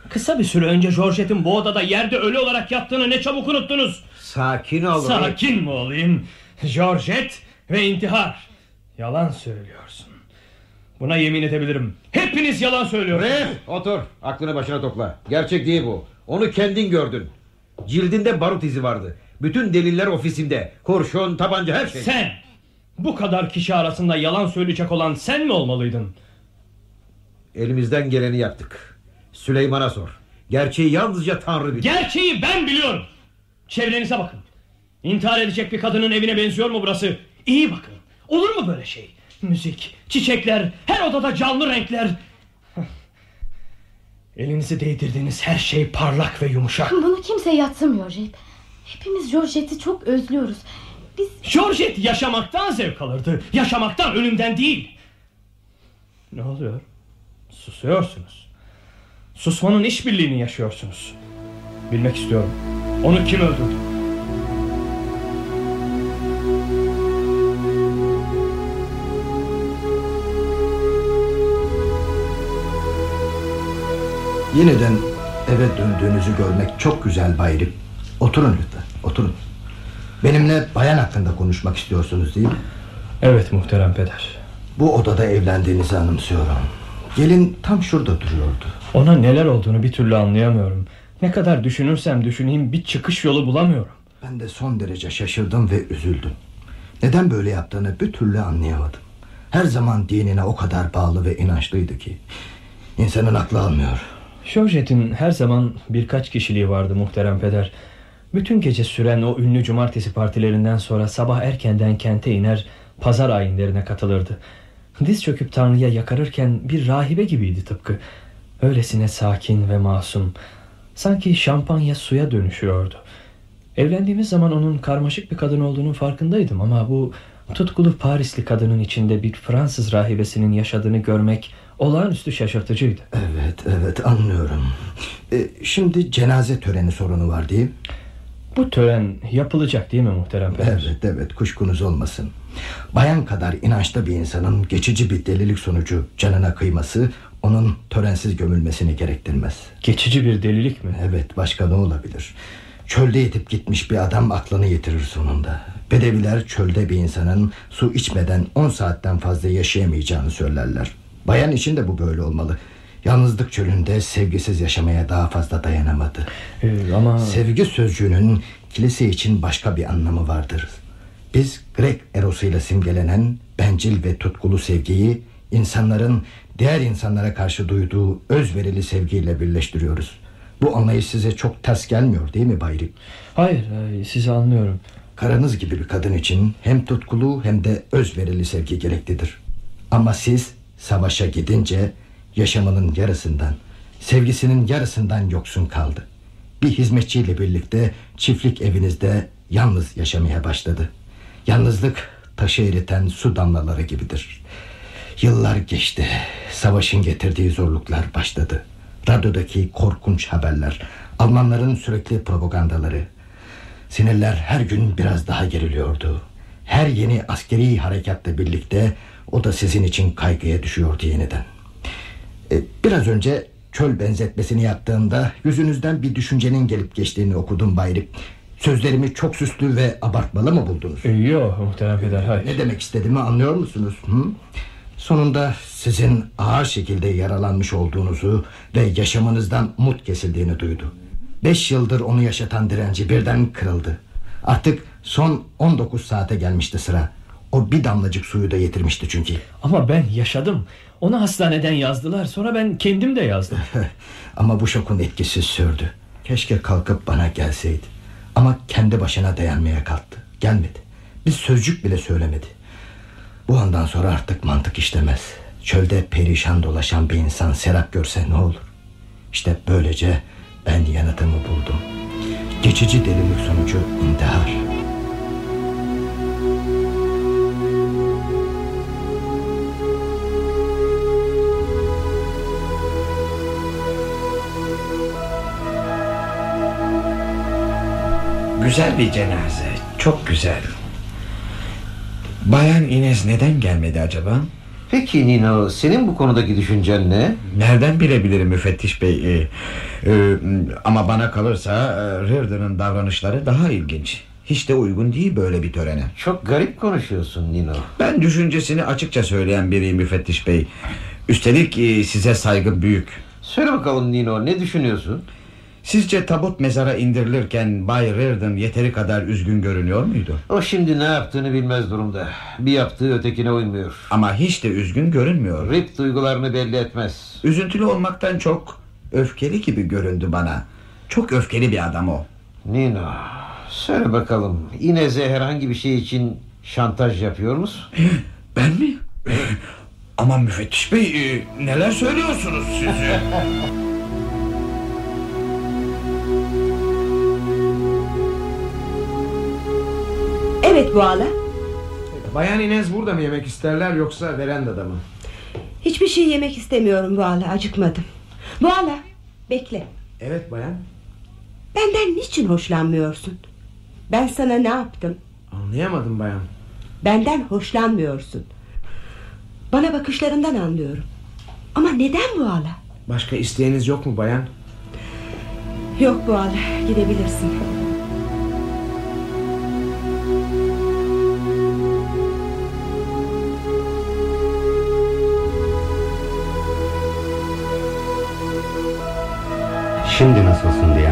Kısa bir süre önce Georgette'in bu odada yerde ölü olarak yattığını ne çabuk unuttunuz. Sakin ol. Sakin mi olayım? Georgette ve intihar. Yalan söylüyorsun. Buna yemin edebilirim. Hepiniz yalan söylüyorsunuz. Ref otur aklını başına topla. Gerçek değil bu. Onu kendin gördün. Cildinde barut izi vardı. Bütün deliller ofisinde. Kurşun, tabanca her şey. Sen! Bu kadar kişi arasında yalan söyleyecek olan sen mi olmalıydın? Elimizden geleni yaptık. Süleyman'a sor. Gerçeği yalnızca Tanrı bilir. Gerçeği ben biliyorum. Çevrenize bakın. İntihar edecek bir kadının evine benziyor mu burası? İyi bakın. Olur mu böyle şey? Müzik, çiçekler, her odada canlı renkler. Elinizi değdirdiğiniz her şey parlak ve yumuşak. Bunu kimse yatsımıyor Rip. Hepimiz Georgette'i çok özlüyoruz. Biz... Georgette yaşamaktan zevk alırdı. Yaşamaktan, ölümden değil. Ne oluyor? Susuyorsunuz. Susmanın işbirliğini yaşıyorsunuz. Bilmek istiyorum. Onu kim öldürdü? Yeniden eve döndüğünüzü görmek çok güzel Bayri. Oturun lütfen, oturun. Benimle bayan hakkında konuşmak istiyorsunuz değil mi? Evet muhterem peder. Bu odada evlendiğinizi anımsıyorum. Gelin tam şurada duruyordu. Ona neler olduğunu bir türlü anlayamıyorum. Ne kadar düşünürsem düşüneyim bir çıkış yolu bulamıyorum. Ben de son derece şaşırdım ve üzüldüm. Neden böyle yaptığını bir türlü anlayamadım. Her zaman dinine o kadar bağlı ve inançlıydı ki. insanın aklı almıyor. Georgette'in her zaman birkaç kişiliği vardı muhterem peder. Bütün gece süren o ünlü cumartesi partilerinden sonra sabah erkenden kente iner, pazar ayinlerine katılırdı. Diz çöküp Tanrı'ya yakarırken bir rahibe gibiydi tıpkı. Öylesine sakin ve masum. Sanki şampanya suya dönüşüyordu. Evlendiğimiz zaman onun karmaşık bir kadın olduğunun farkındaydım ama bu tutkulu Parisli kadının içinde bir Fransız rahibesinin yaşadığını görmek olağanüstü şaşırtıcıydı. Evet, evet anlıyorum. Ee, şimdi cenaze töreni sorunu var değil mi? Bu tören yapılacak değil mi muhterem peder? Evet, evet kuşkunuz olmasın. Bayan kadar inançlı bir insanın geçici bir delilik sonucu canına kıyması onun törensiz gömülmesini gerektirmez. Geçici bir delilik mi? Evet, başka ne olabilir? Çölde yetip gitmiş bir adam aklını yitirir sonunda. Bedeviler çölde bir insanın su içmeden 10 saatten fazla yaşayamayacağını söylerler. Bayan için de bu böyle olmalı. Yalnızlık çölünde sevgisiz yaşamaya daha fazla dayanamadı. Ee, ama... Sevgi sözcüğünün kilise için başka bir anlamı vardır. Biz Grek erosuyla simgelenen bencil ve tutkulu sevgiyi insanların diğer insanlara karşı duyduğu özverili sevgiyle birleştiriyoruz. Bu anlayış size çok ters gelmiyor değil mi Bayri? Hayır, hayır sizi anlıyorum. Karınız gibi bir kadın için hem tutkulu hem de özverili sevgi gereklidir. Ama siz savaşa gidince yaşamının yarısından, sevgisinin yarısından yoksun kaldı. Bir hizmetçiyle birlikte çiftlik evinizde yalnız yaşamaya başladı. Yalnızlık taşı eriten su damlaları gibidir. Yıllar geçti. Savaşın getirdiği zorluklar başladı. Radyodaki korkunç haberler, Almanların sürekli propagandaları. Sinirler her gün biraz daha geriliyordu. Her yeni askeri harekatla birlikte o da sizin için kaygıya düşüyordu yeniden. Ee, biraz önce çöl benzetmesini yaptığımda yüzünüzden bir düşüncenin gelip geçtiğini okudum Bayri. Sözlerimi çok süslü ve abartmalı mı buldunuz? Ee, yok muhterem peder hayır. Ne demek istediğimi anlıyor musunuz? Hı? Sonunda sizin ağır şekilde yaralanmış olduğunuzu ve yaşamınızdan umut kesildiğini duydu. Beş yıldır onu yaşatan direnci birden kırıldı. Artık son 19 saate gelmişti sıra. O bir damlacık suyu da getirmişti çünkü. Ama ben yaşadım. Onu hastaneden yazdılar. Sonra ben kendim de yazdım. Ama bu şokun etkisi sürdü. Keşke kalkıp bana gelseydi. Ama kendi başına dayanmaya kalktı. Gelmedi. Bir sözcük bile söylemedi. Bu andan sonra artık mantık işlemez. Çölde perişan dolaşan bir insan serap görse ne olur? İşte böylece ben yanıtımı buldum. Geçici delilik sonucu intihar. Güzel bir cenaze. Çok güzel. Bayan Inez neden gelmedi acaba? Peki Nino senin bu konudaki düşüncen ne? Nereden bilebilirim müfettiş bey? Ee, e, ama bana kalırsa e, davranışları daha ilginç. Hiç de uygun değil böyle bir törene. Çok garip konuşuyorsun Nino. Ben düşüncesini açıkça söyleyen biriyim müfettiş bey. Üstelik e, size saygım büyük. Söyle bakalım Nino ne düşünüyorsun? Sizce tabut mezara indirilirken Bay Reardon yeteri kadar üzgün görünüyor muydu? O şimdi ne yaptığını bilmez durumda. Bir yaptığı ötekine uymuyor. Ama hiç de üzgün görünmüyor. Rip duygularını belli etmez. Üzüntülü olmaktan çok öfkeli gibi göründü bana. Çok öfkeli bir adam o. Nino söyle bakalım Inez'e herhangi bir şey için şantaj yapıyor musun? Ben mi? Aman müfettiş bey e, neler söylüyorsunuz siz? Evet Boğala. Bayan Inez burada mı yemek isterler yoksa verandada mı? Hiçbir şey yemek istemiyorum Boğala acıkmadım. Boğala bekle. Evet bayan. Benden niçin hoşlanmıyorsun? Ben sana ne yaptım? Anlayamadım bayan. Benden hoşlanmıyorsun. Bana bakışlarından anlıyorum. Ama neden Boğala? Başka isteğiniz yok mu bayan? Yok Boğala gidebilirsin. Şimdi nasılsın diye.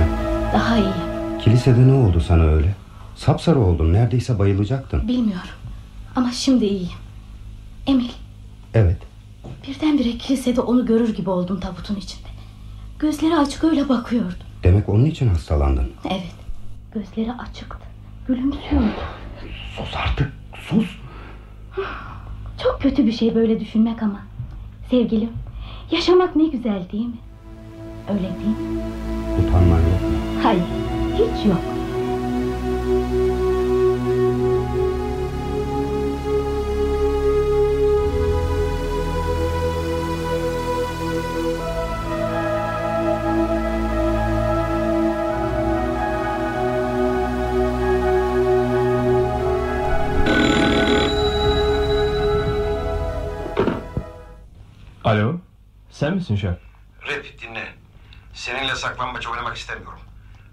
Daha iyi. Kilisede ne oldu sana öyle? Sapsarı oldun neredeyse bayılacaktın. Bilmiyorum. Ama şimdi iyiyim. Emil Evet. birdenbire kilisede onu görür gibi oldum tabutun içinde. Gözleri açık öyle bakıyordu. Demek onun için hastalandın. Evet. Gözleri açıktı. Gülümsüyordu. Sus artık sus. Çok kötü bir şey böyle düşünmek ama. Sevgilim, yaşamak ne güzel değil mi? Öyle değil mi? Utanman yok mu? Hayır, hiç yok. Alo. Sen misin? Rip dinle. Seninle saklambaç oynamak istemiyorum.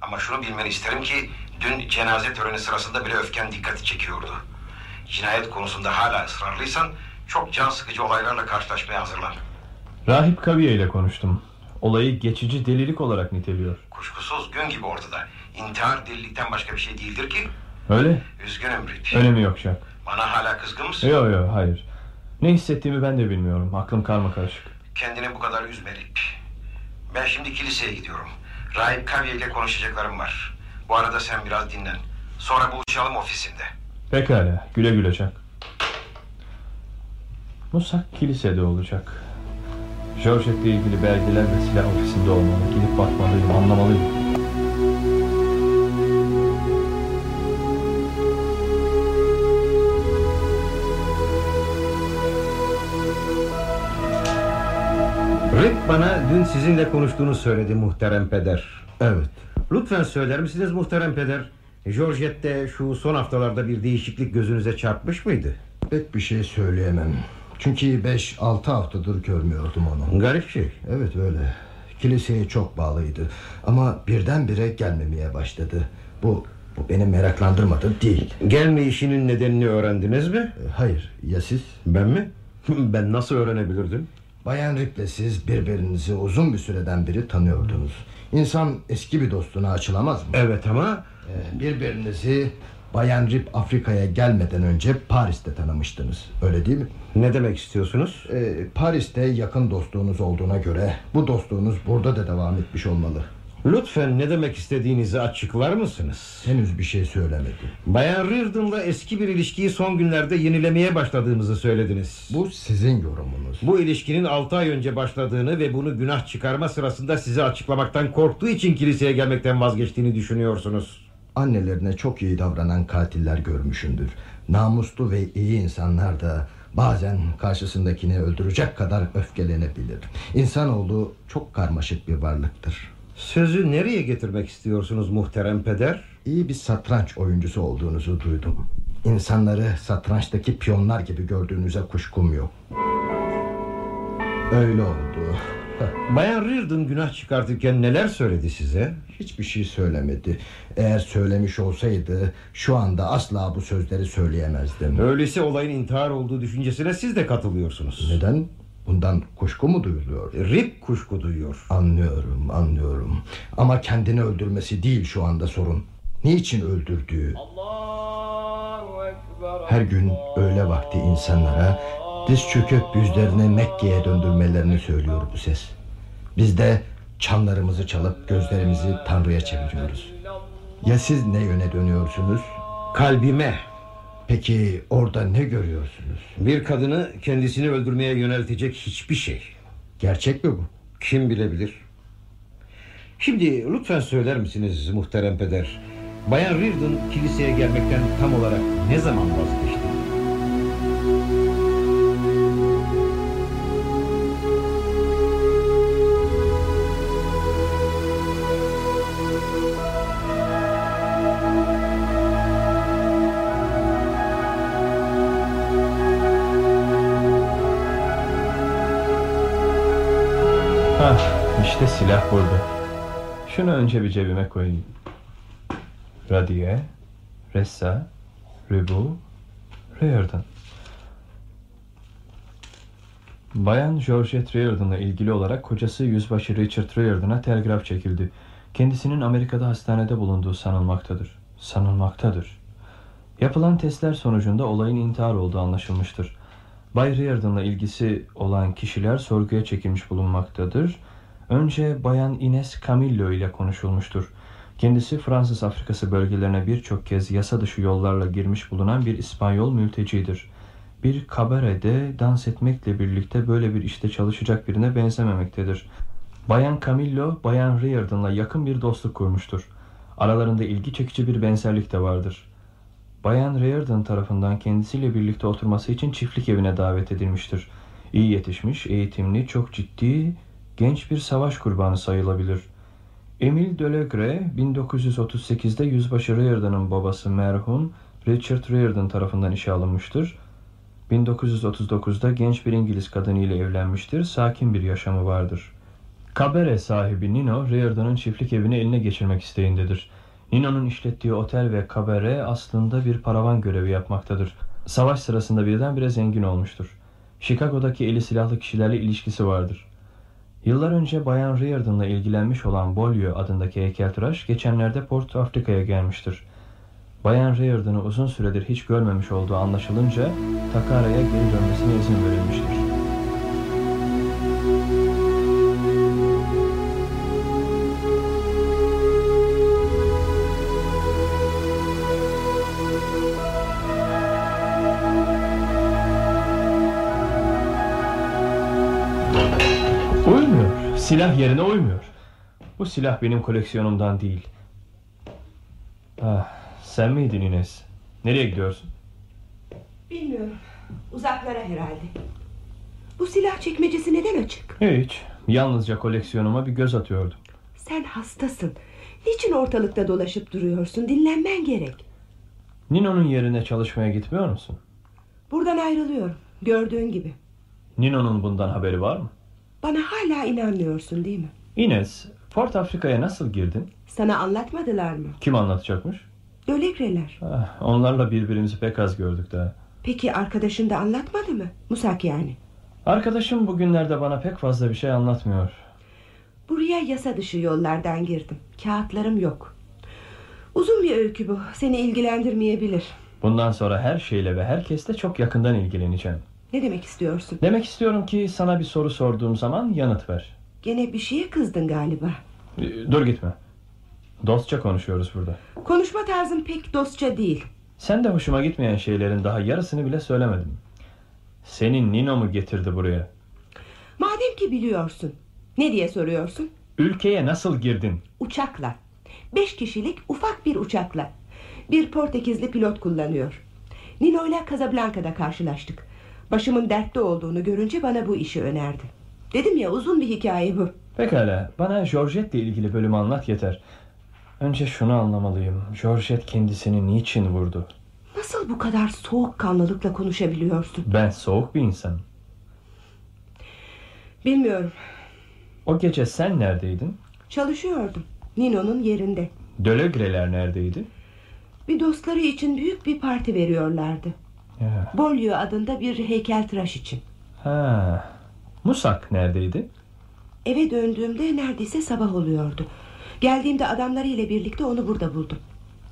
Ama şunu bilmeni isterim ki dün cenaze töreni sırasında bile öfken dikkati çekiyordu. Cinayet konusunda hala ısrarlıysan çok can sıkıcı olaylarla karşılaşmaya hazırlan. Rahip Kaviye ile konuştum. Olayı geçici delilik olarak niteliyor. Kuşkusuz gün gibi ortada. İntihar delilikten başka bir şey değildir ki. Öyle? Üzgünüm Rip. Önemi yok Jack. Bana hala kızgın mısın? Yok yok hayır. Ne hissettiğimi ben de bilmiyorum. Aklım karma karışık. Kendini bu kadar üzme Rip. Ben şimdi kiliseye gidiyorum. Rahip Kaviye ile konuşacaklarım var. Bu arada sen biraz dinlen. Sonra buluşalım ofisinde. Pekala. Güle güle Jack. Musak kilisede olacak. Georget'le ilgili belgeler ve silah ofisinde olmalı. Gidip bakmalıyım, anlamalıyım. Rick bana dün sizinle konuştuğunu söyledi muhterem peder. Evet. Lütfen söyler misiniz muhterem peder? Georgette'de şu son haftalarda bir değişiklik gözünüze çarpmış mıydı? Pek bir şey söyleyemem. Çünkü 5-6 haftadır görmüyordum onu. Garip şey. Evet öyle. Kiliseye çok bağlıydı. Ama birdenbire gelmemeye başladı. Bu, bu beni meraklandırmadı değil. Gelme işinin nedenini öğrendiniz mi? Hayır. Ya siz? Ben mi? ben nasıl öğrenebilirdim? Bayan Rip'le siz birbirinizi uzun bir süreden beri tanıyordunuz. İnsan eski bir dostuna açılamaz mı? Evet ama... Ee, birbirinizi Bayan Rip Afrika'ya gelmeden önce Paris'te tanımıştınız. Öyle değil mi? Ne demek istiyorsunuz? Ee, Paris'te yakın dostluğunuz olduğuna göre bu dostluğunuz burada da devam etmiş olmalı. Lütfen ne demek istediğinizi açıklar mısınız? Henüz bir şey söylemedi. Bayan Reardon'la eski bir ilişkiyi son günlerde yenilemeye başladığımızı söylediniz. Bu sizin yorumunuz. Bu ilişkinin 6 ay önce başladığını ve bunu günah çıkarma sırasında size açıklamaktan korktuğu için kiliseye gelmekten vazgeçtiğini düşünüyorsunuz. Annelerine çok iyi davranan katiller görmüşündür. Namuslu ve iyi insanlar da bazen karşısındakini öldürecek kadar öfkelenebilir. İnsanoğlu çok karmaşık bir varlıktır. Sözü nereye getirmek istiyorsunuz muhterem peder? İyi bir satranç oyuncusu olduğunuzu duydum. İnsanları satrançtaki piyonlar gibi gördüğünüze kuşkum yok. Öyle oldu. Bayan Reardon günah çıkartırken neler söyledi size? Hiçbir şey söylemedi. Eğer söylemiş olsaydı şu anda asla bu sözleri söyleyemezdim. Öyleyse olayın intihar olduğu düşüncesine siz de katılıyorsunuz. Neden? Bundan kuşku mu duyuluyor? Rip kuşku duyuyor. Anlıyorum, anlıyorum. Ama kendini öldürmesi değil şu anda sorun. Niçin öldürdüğü? Her gün öğle vakti insanlara diz çöküp yüzlerini Mekke'ye döndürmelerini söylüyor bu ses. Biz de çanlarımızı çalıp gözlerimizi Tanrı'ya çeviriyoruz. Ya siz ne yöne dönüyorsunuz? Kalbime. Peki orada ne görüyorsunuz? Bir kadını kendisini öldürmeye yöneltecek hiçbir şey. Gerçek mi bu? Kim bilebilir? Şimdi lütfen söyler misiniz muhterem peder? Bayan Reardon kiliseye gelmekten tam olarak ne zaman vazgeçti? Silah burada. Şunu önce bir cebime koyayım. Radiye, Ressa, Rübu, Reardon. Bayan Georgette Reardon'la ilgili olarak kocası Yüzbaşı Richard Reardon'a telgraf çekildi. Kendisinin Amerika'da hastanede bulunduğu sanılmaktadır. Sanılmaktadır. Yapılan testler sonucunda olayın intihar olduğu anlaşılmıştır. Bay Reardon'la ilgisi olan kişiler sorguya çekilmiş bulunmaktadır. Önce Bayan Ines Camillo ile konuşulmuştur. Kendisi Fransız Afrikası bölgelerine birçok kez yasa dışı yollarla girmiş bulunan bir İspanyol mültecidir. Bir kabarede dans etmekle birlikte böyle bir işte çalışacak birine benzememektedir. Bayan Camillo, Bayan Reardon'la yakın bir dostluk kurmuştur. Aralarında ilgi çekici bir benzerlik de vardır. Bayan Reardon tarafından kendisiyle birlikte oturması için çiftlik evine davet edilmiştir. İyi yetişmiş, eğitimli, çok ciddi, genç bir savaş kurbanı sayılabilir. Emile Delegre 1938'de Yüzbaşı Reardon'ın babası merhum Richard Reardon tarafından işe alınmıştır. 1939'da genç bir İngiliz kadını ile evlenmiştir. Sakin bir yaşamı vardır. Kabere sahibi Nino, Reardon'ın çiftlik evini eline geçirmek isteğindedir. Nino'nun işlettiği otel ve kabare aslında bir paravan görevi yapmaktadır. Savaş sırasında birdenbire zengin olmuştur. Chicago'daki eli silahlı kişilerle ilişkisi vardır. Yıllar önce Bayan Reardon'la ilgilenmiş olan Bolio adındaki heykeltıraş geçenlerde Port Afrika'ya gelmiştir. Bayan Reardon'ı uzun süredir hiç görmemiş olduğu anlaşılınca Takara'ya geri dönmesine izin verilmiştir. Silah yerine uymuyor. Bu silah benim koleksiyonumdan değil. Ah, sen miydin Ines? Nereye gidiyorsun? Bilmiyorum. Uzaklara herhalde. Bu silah çekmecesi neden açık? Hiç. Yalnızca koleksiyonuma bir göz atıyordum. Sen hastasın. Niçin ortalıkta dolaşıp duruyorsun? Dinlenmen gerek. Nino'nun yerine çalışmaya gitmiyor musun? Buradan ayrılıyorum. Gördüğün gibi. Nino'nun bundan haberi var mı? Bana hala inanmıyorsun değil mi? Ines, Port Afrika'ya nasıl girdin? Sana anlatmadılar mı? Kim anlatacakmış? Dölekreler. Ah, onlarla birbirimizi pek az gördük daha. Peki arkadaşın da anlatmadı mı? Musak yani. Arkadaşım bugünlerde bana pek fazla bir şey anlatmıyor. Buraya yasa dışı yollardan girdim. Kağıtlarım yok. Uzun bir öykü bu. Seni ilgilendirmeyebilir. Bundan sonra her şeyle ve herkesle çok yakından ilgileneceğim. Ne demek istiyorsun? Demek istiyorum ki sana bir soru sorduğum zaman yanıt ver. Gene bir şeye kızdın galiba. Ee, Dur gitme. Dostça konuşuyoruz burada. Konuşma tarzın pek dostça değil. Sen de hoşuma gitmeyen şeylerin daha yarısını bile söylemedin. Senin Nino mu getirdi buraya? Madem ki biliyorsun. Ne diye soruyorsun? Ülkeye nasıl girdin? Uçakla. Beş kişilik ufak bir uçakla. Bir Portekizli pilot kullanıyor. Nino ile Casablanca'da karşılaştık. Başımın dertte olduğunu görünce bana bu işi önerdi. Dedim ya uzun bir hikaye bu. Pekala bana Georgette ile ilgili bölümü anlat yeter. Önce şunu anlamalıyım. Georgette kendisini niçin vurdu? Nasıl bu kadar soğukkanlılıkla konuşabiliyorsun? Ben soğuk bir insanım. Bilmiyorum. O gece sen neredeydin? Çalışıyordum. Nino'nun yerinde. Dölögreler neredeydi? Bir dostları için büyük bir parti veriyorlardı. Ya. Bolyo adında bir heykeltıraş için. Ha. Musak neredeydi? Eve döndüğümde neredeyse sabah oluyordu. Geldiğimde adamlarıyla birlikte onu burada buldum.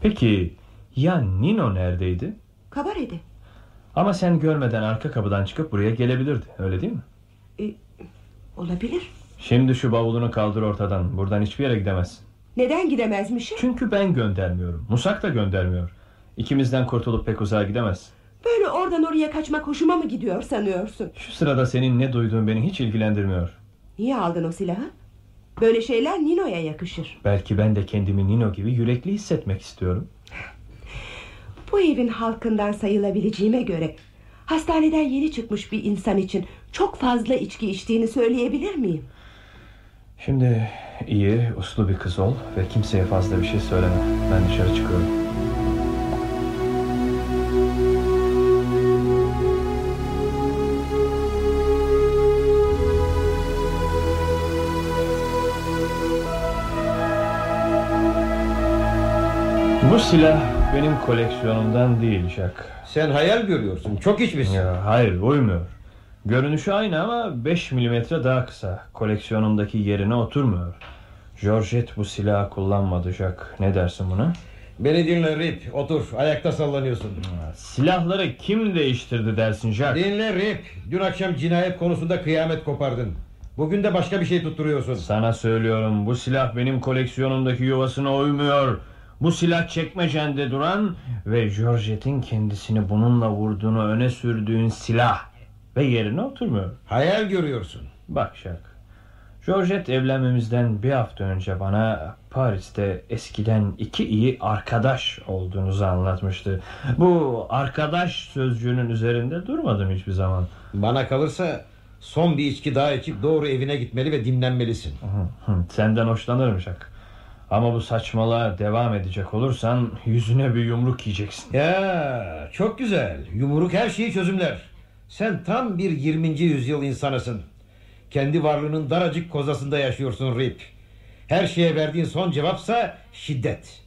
Peki ya Nino neredeydi? Kabarede. Ama sen görmeden arka kapıdan çıkıp buraya gelebilirdi öyle değil mi? E, olabilir. Şimdi şu bavulunu kaldır ortadan. Buradan hiçbir yere gidemezsin. Neden gidemezmişim? Çünkü ben göndermiyorum. Musak da göndermiyor. İkimizden kurtulup pek uzağa gidemez. Böyle oradan oraya kaçmak hoşuma mı gidiyor sanıyorsun? Şu sırada senin ne duyduğun beni hiç ilgilendirmiyor. Niye aldın o silahı? Böyle şeyler Nino'ya yakışır. Belki ben de kendimi Nino gibi yürekli hissetmek istiyorum. Bu evin halkından sayılabileceğime göre... ...hastaneden yeni çıkmış bir insan için... ...çok fazla içki içtiğini söyleyebilir miyim? Şimdi iyi, uslu bir kız ol ve kimseye fazla bir şey söyleme. Ben dışarı çıkıyorum. Silah benim koleksiyonumdan değil Jack. Sen hayal görüyorsun. Çok içmişsin. Ya, hayır uymuyor. Görünüşü aynı ama 5 milimetre daha kısa. Koleksiyonumdaki yerine oturmuyor. Georgette bu silahı kullanmadı Jack. Ne dersin buna? Beni dinle Rip. Otur. Ayakta sallanıyorsun. Silahları kim değiştirdi dersin Jack? Dinle Rip. Dün akşam cinayet konusunda kıyamet kopardın. Bugün de başka bir şey tutturuyorsun. Sana söylüyorum bu silah benim koleksiyonumdaki yuvasına uymuyor. Bu silah çekmecende duran ve Georgette'in kendisini bununla vurduğunu öne sürdüğün silah ve yerine oturmuyor. Hayal görüyorsun. Bak Jack. Georgette evlenmemizden bir hafta önce bana Paris'te eskiden iki iyi arkadaş olduğunuzu anlatmıştı. Bu arkadaş sözcüğünün üzerinde durmadım hiçbir zaman. Bana kalırsa son bir içki daha içip doğru evine gitmeli ve dinlenmelisin. Senden hoşlanırım Jack. Ama bu saçmalığa devam edecek olursan yüzüne bir yumruk yiyeceksin. Ya çok güzel. Yumruk her şeyi çözümler. Sen tam bir 20. yüzyıl insanısın. Kendi varlığının daracık kozasında yaşıyorsun Rip. Her şeye verdiğin son cevapsa şiddet.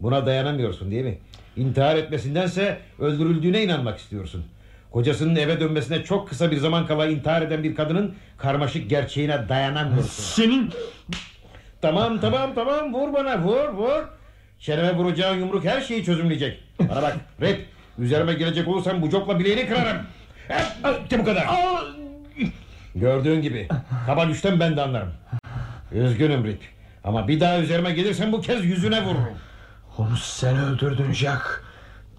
Buna dayanamıyorsun değil mi? İntihar etmesindense öldürüldüğüne inanmak istiyorsun. Kocasının eve dönmesine çok kısa bir zaman kala intihar eden bir kadının karmaşık gerçeğine dayanamıyorsun. Senin... Tamam tamam tamam vur bana vur vur. Çeneme vuracağın yumruk her şeyi çözümleyecek. Bana bak Rip üzerime gelecek olursan bu cokla bileğini kırarım. İşte bu kadar. Gördüğün gibi kaba güçten ben de anlarım. Üzgünüm Rip. Ama bir daha üzerime gelirsen bu kez yüzüne vururum. Onu sen öldürdün Jack.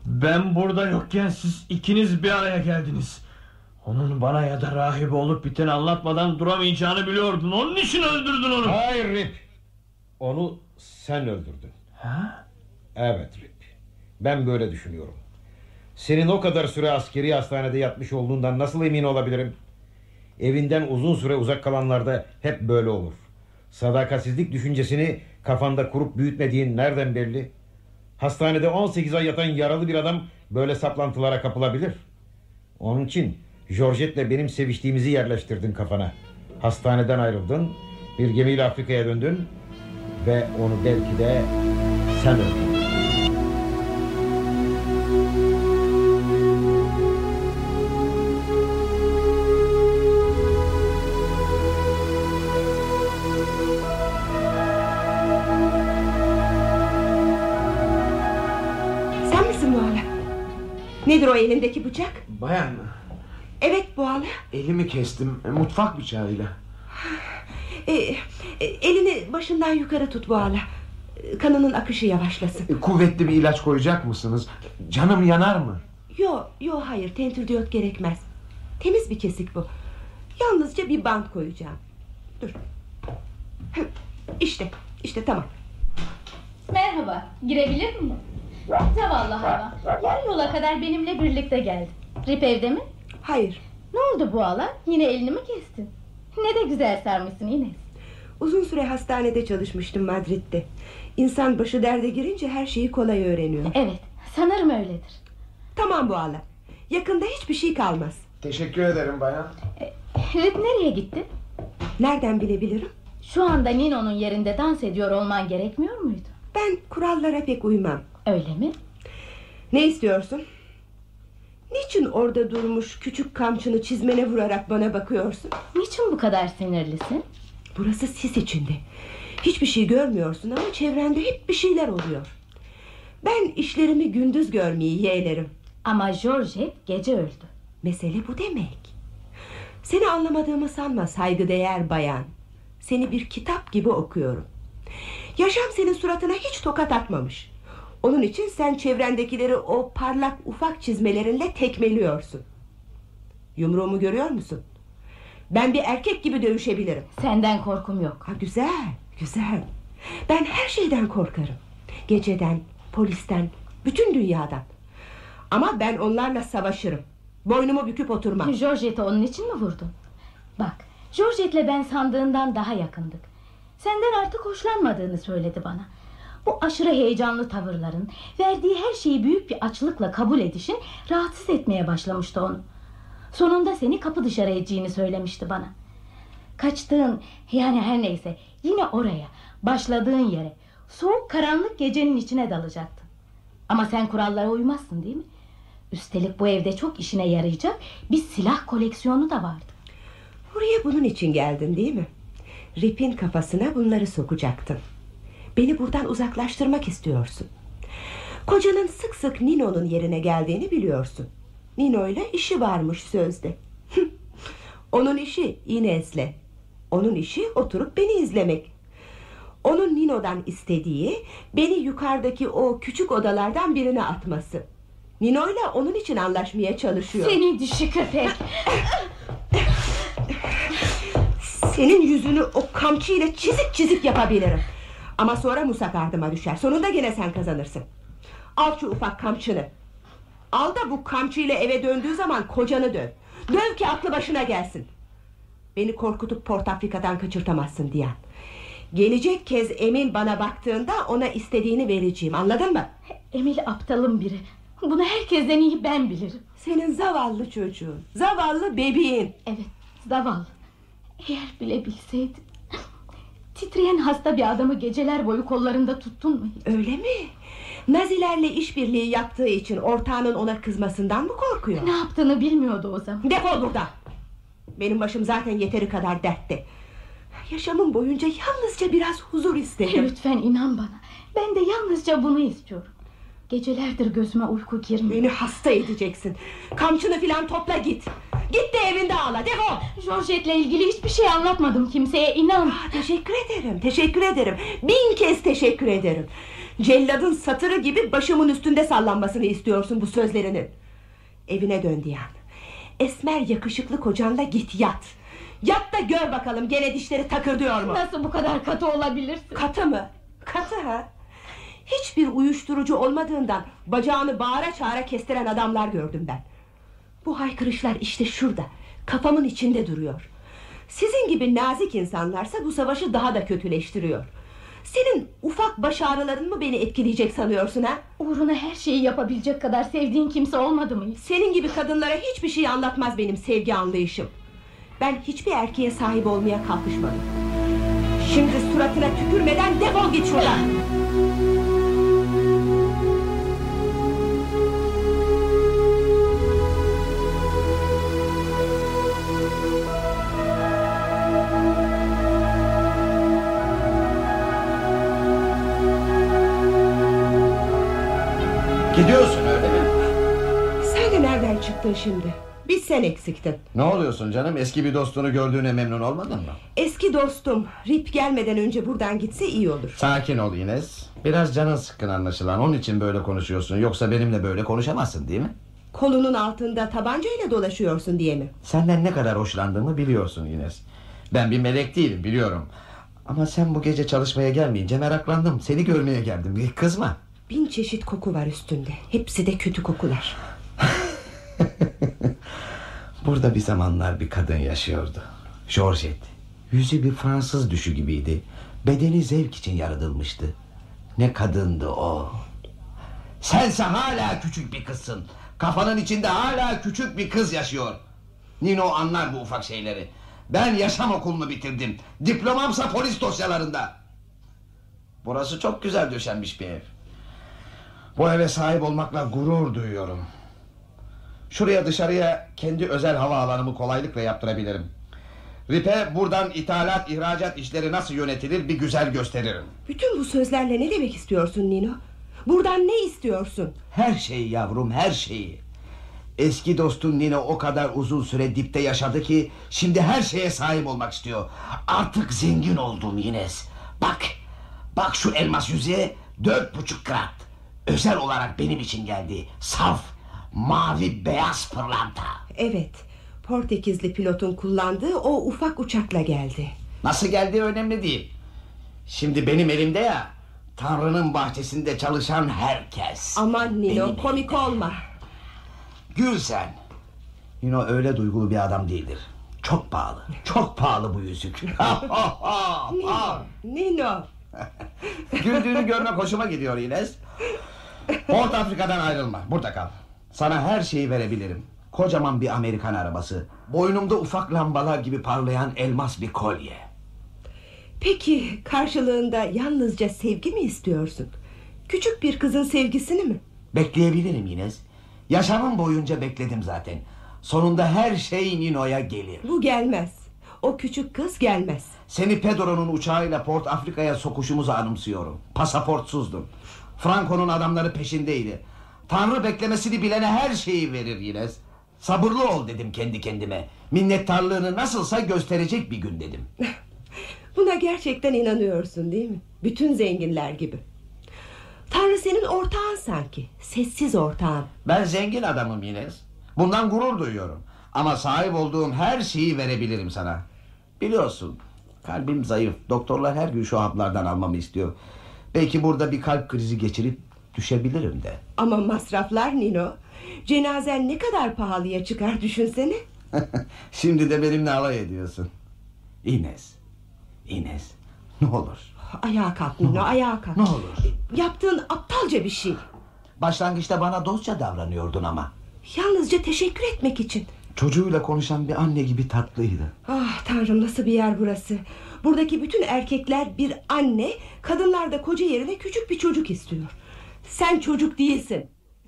Ben burada yokken siz ikiniz bir araya geldiniz. Onun bana ya da rahibe olup biteni anlatmadan duramayacağını biliyordun. Onun için öldürdün onu. Hayır Rip. Onu sen öldürdün. Ha? Evet Rip. Ben böyle düşünüyorum. Senin o kadar süre askeri hastanede yatmış olduğundan nasıl emin olabilirim? Evinden uzun süre uzak kalanlarda hep böyle olur. Sadakatsizlik düşüncesini kafanda kurup büyütmediğin nereden belli? Hastanede 18 ay yatan yaralı bir adam böyle saplantılara kapılabilir. Onun için Georgette'le benim seviştiğimizi yerleştirdin kafana. Hastaneden ayrıldın, bir gemiyle Afrika'ya döndün ve onu belki de sen öldürdün. Sen misin bu hala? Nedir o elindeki bıçak? Bayan mı? Evet bu hala. Elimi kestim mutfak bıçağıyla. E, e, elini başından yukarı tut bu hala. Kanının akışı yavaşlasın. E, Kuvvetli bir ilaç koyacak mısınız? Canım yanar mı? Yo yo hayır tentürdiyot gerekmez. Temiz bir kesik bu. Yalnızca bir bant koyacağım. Dur. İşte işte tamam. Merhaba, girebilir miyim? Zavallı hayvan. Yarı yola kadar benimle birlikte geldi. Rip evde mi? Hayır. Ne oldu bu ala? Yine elini mi kestin? Ne de güzel sarmışsın Ines. Uzun süre hastanede çalışmıştım Madrid'de. İnsan başı derde girince her şeyi kolay öğreniyor. Evet sanırım öyledir. Tamam bu ala. Yakında hiçbir şey kalmaz. Teşekkür ederim bayan. Rip nereye gitti? Nereden bilebilirim? Şu anda Nino'nun yerinde dans ediyor olman gerekmiyor muydu? Ben kurallara pek uymam. Öyle mi? Ne istiyorsun? Niçin orada durmuş küçük kamçını çizmene vurarak bana bakıyorsun? Niçin bu kadar sinirlisin? Burası sis içinde. Hiçbir şey görmüyorsun ama çevrende hep bir şeyler oluyor. Ben işlerimi gündüz görmeyi yeğlerim. Ama Georgette gece öldü. Mesele bu demek. Seni anlamadığımı sanma saygıdeğer bayan. Seni bir kitap gibi okuyorum. Yaşam senin suratına hiç tokat atmamış. Onun için sen çevrendekileri o parlak ufak çizmelerinle tekmeliyorsun. Yumruğumu görüyor musun? Ben bir erkek gibi dövüşebilirim. Senden korkum yok. Ha, güzel, güzel. Ben her şeyden korkarım. Geceden, polisten, bütün dünyadan. Ama ben onlarla savaşırım. Boynumu büküp oturmam. Georgette'i onun için mi vurdun? Bak, Georgette'le ben sandığından daha yakındık. Senden artık hoşlanmadığını söyledi bana. Bu aşırı heyecanlı tavırların, verdiği her şeyi büyük bir açlıkla kabul edişin rahatsız etmeye başlamıştı onu. Sonunda seni kapı dışarı edeceğini söylemişti bana. Kaçtığın, yani her neyse, yine oraya, başladığın yere, soğuk karanlık gecenin içine dalacaktın. Ama sen kurallara uymazsın değil mi? Üstelik bu evde çok işine yarayacak bir silah koleksiyonu da vardı. Buraya bunun için geldin değil mi? Rip'in kafasına bunları sokacaktın. Beni buradan uzaklaştırmak istiyorsun. Kocanın sık sık Nino'nun yerine geldiğini biliyorsun. Nino ile işi varmış sözde. Onun işi Ines'le. Onun işi oturup beni izlemek. Onun Nino'dan istediği beni yukarıdaki o küçük odalardan birine atması. Nino ile onun için anlaşmaya çalışıyor. Seni dişi köpek. Senin yüzünü o kamçı ile çizik çizik yapabilirim. Ama sonra Musa kardıma düşer. Sonunda gene sen kazanırsın. Al şu ufak kamçını. Al da bu kamçı ile eve döndüğü zaman kocanı döv. Döv ki aklı başına gelsin. Beni korkutup Port Afrika'dan kaçırtamazsın Diyan. Gelecek kez Emin bana baktığında ona istediğini vereceğim. Anladın mı? Emil aptalın biri. Bunu herkesten iyi ben bilirim. Senin zavallı çocuğun. Zavallı bebeğin. Evet zavallı. Eğer bile bilseydin. Titreyen hasta bir adamı geceler boyu kollarında tuttun mu hiç? Öyle mi? Nazilerle işbirliği yaptığı için ortağının ona kızmasından mı korkuyor? Ne yaptığını bilmiyordu o zaman. Defol buradan. Benim başım zaten yeteri kadar dertte. Yaşamım boyunca yalnızca biraz huzur istedim. Lütfen inan bana. Ben de yalnızca bunu istiyorum. Gecelerdir gözüme uyku girmiyor. Beni hasta edeceksin. Kamçını filan topla git. Git de evinde ağla defol. Georgette'le ilgili hiçbir şey anlatmadım kimseye inan. Ah, teşekkür ederim teşekkür ederim. Bin kez teşekkür ederim. Celladın satırı gibi başımın üstünde sallanmasını istiyorsun bu sözlerinin. Evine dön Diyan. Esmer yakışıklı kocanla git yat. Yat da gör bakalım gene dişleri takır mu? Nasıl bu kadar katı olabilirsin? Katı mı? Katı ha? Hiçbir uyuşturucu olmadığından bacağını bağıra çağıra kestiren adamlar gördüm ben. Bu haykırışlar işte şurada. Kafamın içinde duruyor. Sizin gibi nazik insanlarsa bu savaşı daha da kötüleştiriyor. Senin ufak baş ağrıların mı beni etkileyecek sanıyorsun ha? Uğruna her şeyi yapabilecek kadar sevdiğin kimse olmadı mı? Senin gibi kadınlara hiçbir şey anlatmaz benim sevgi anlayışım. Ben hiçbir erkeğe sahip olmaya kalkışmadım. Şimdi suratına tükürmeden defol git şuradan. Çıktın şimdi? Bir sen eksiktin. Ne oluyorsun canım? Eski bir dostunu gördüğüne memnun olmadın mı? Eski dostum Rip gelmeden önce buradan gitse iyi olur. Sakin ol Ines. Biraz canın sıkkın anlaşılan. Onun için böyle konuşuyorsun. Yoksa benimle böyle konuşamazsın değil mi? Kolunun altında tabancayla dolaşıyorsun diye mi? Senden ne kadar hoşlandığımı biliyorsun Ines. Ben bir melek değilim biliyorum. Ama sen bu gece çalışmaya gelmeyince meraklandım. Seni görmeye geldim. Kızma. Bin çeşit koku var üstünde. Hepsi de kötü kokular. Burada bir zamanlar bir kadın yaşıyordu. Georgette. Yüzü bir Fransız düşü gibiydi. Bedeni zevk için yaratılmıştı. Ne kadındı o. Sense hala küçük bir kızsın. Kafanın içinde hala küçük bir kız yaşıyor. Nino anlar bu ufak şeyleri. Ben yaşam okulunu bitirdim. Diplomamsa polis dosyalarında. Burası çok güzel döşenmiş bir ev. Bu eve sahip olmakla gurur duyuyorum. Şuraya dışarıya kendi özel havaalanımı kolaylıkla yaptırabilirim. Rip'e buradan ithalat ihracat işleri nasıl yönetilir bir güzel gösteririm. Bütün bu sözlerle ne demek istiyorsun Nino? Buradan ne istiyorsun? Her şeyi yavrum her şeyi. Eski dostun Nino o kadar uzun süre dipte yaşadı ki şimdi her şeye sahip olmak istiyor. Artık zengin oldum Yines. Bak, bak şu elmas yüzüğe dört buçuk krat. Özel olarak benim için geldi. Saf, mavi beyaz pırlanta. Evet, Portekizli pilotun kullandığı o ufak uçakla geldi. Nasıl geldiği önemli değil. Şimdi benim elimde ya. Tanrı'nın bahçesinde çalışan herkes. Aman Nino Benim komik olma. Gül sen. Nino öyle duygulu bir adam değildir. Çok pahalı. Çok pahalı bu yüzük. Nino, Nino. Güldüğünü görmek hoşuma gidiyor Ines. Port Afrika'dan ayrılma. Burada kal. Sana her şeyi verebilirim. Kocaman bir Amerikan arabası. Boynumda ufak lambalar gibi parlayan elmas bir kolye. Peki karşılığında yalnızca sevgi mi istiyorsun? Küçük bir kızın sevgisini mi? Bekleyebilirim Ines. Yaşamım boyunca bekledim zaten. Sonunda her şey Nino'ya gelir. Bu gelmez. O küçük kız gelmez. Seni Pedro'nun uçağıyla Port Afrika'ya sokuşumuzu anımsıyorum. Pasaportsuzdum. Franco'nun adamları peşindeydi. Tanrı beklemesini bilene her şeyi verir Yines. Sabırlı ol dedim kendi kendime. Minnettarlığını nasılsa gösterecek bir gün dedim. Buna gerçekten inanıyorsun değil mi? Bütün zenginler gibi. Tanrı senin ortağın sanki. Sessiz ortağın. Ben zengin adamım Yines. Bundan gurur duyuyorum. Ama sahip olduğum her şeyi verebilirim sana. Biliyorsun kalbim zayıf. Doktorlar her gün şu haplardan almamı istiyor. Belki burada bir kalp krizi geçirip düşebilirim de. Ama masraflar Nino. Cenazen ne kadar pahalıya çıkar düşünsene. Şimdi de benimle alay ediyorsun. Ines. Ines. Ne olur. Ayağa kalk Nino ayağa kalk. Ne olur. Yaptığın aptalca bir şey. Başlangıçta bana dostça davranıyordun ama. Yalnızca teşekkür etmek için. Çocuğuyla konuşan bir anne gibi tatlıydı. Ah tanrım nasıl bir yer burası. Buradaki bütün erkekler bir anne, kadınlar da koca yerine küçük bir çocuk istiyor. Sen çocuk değilsin.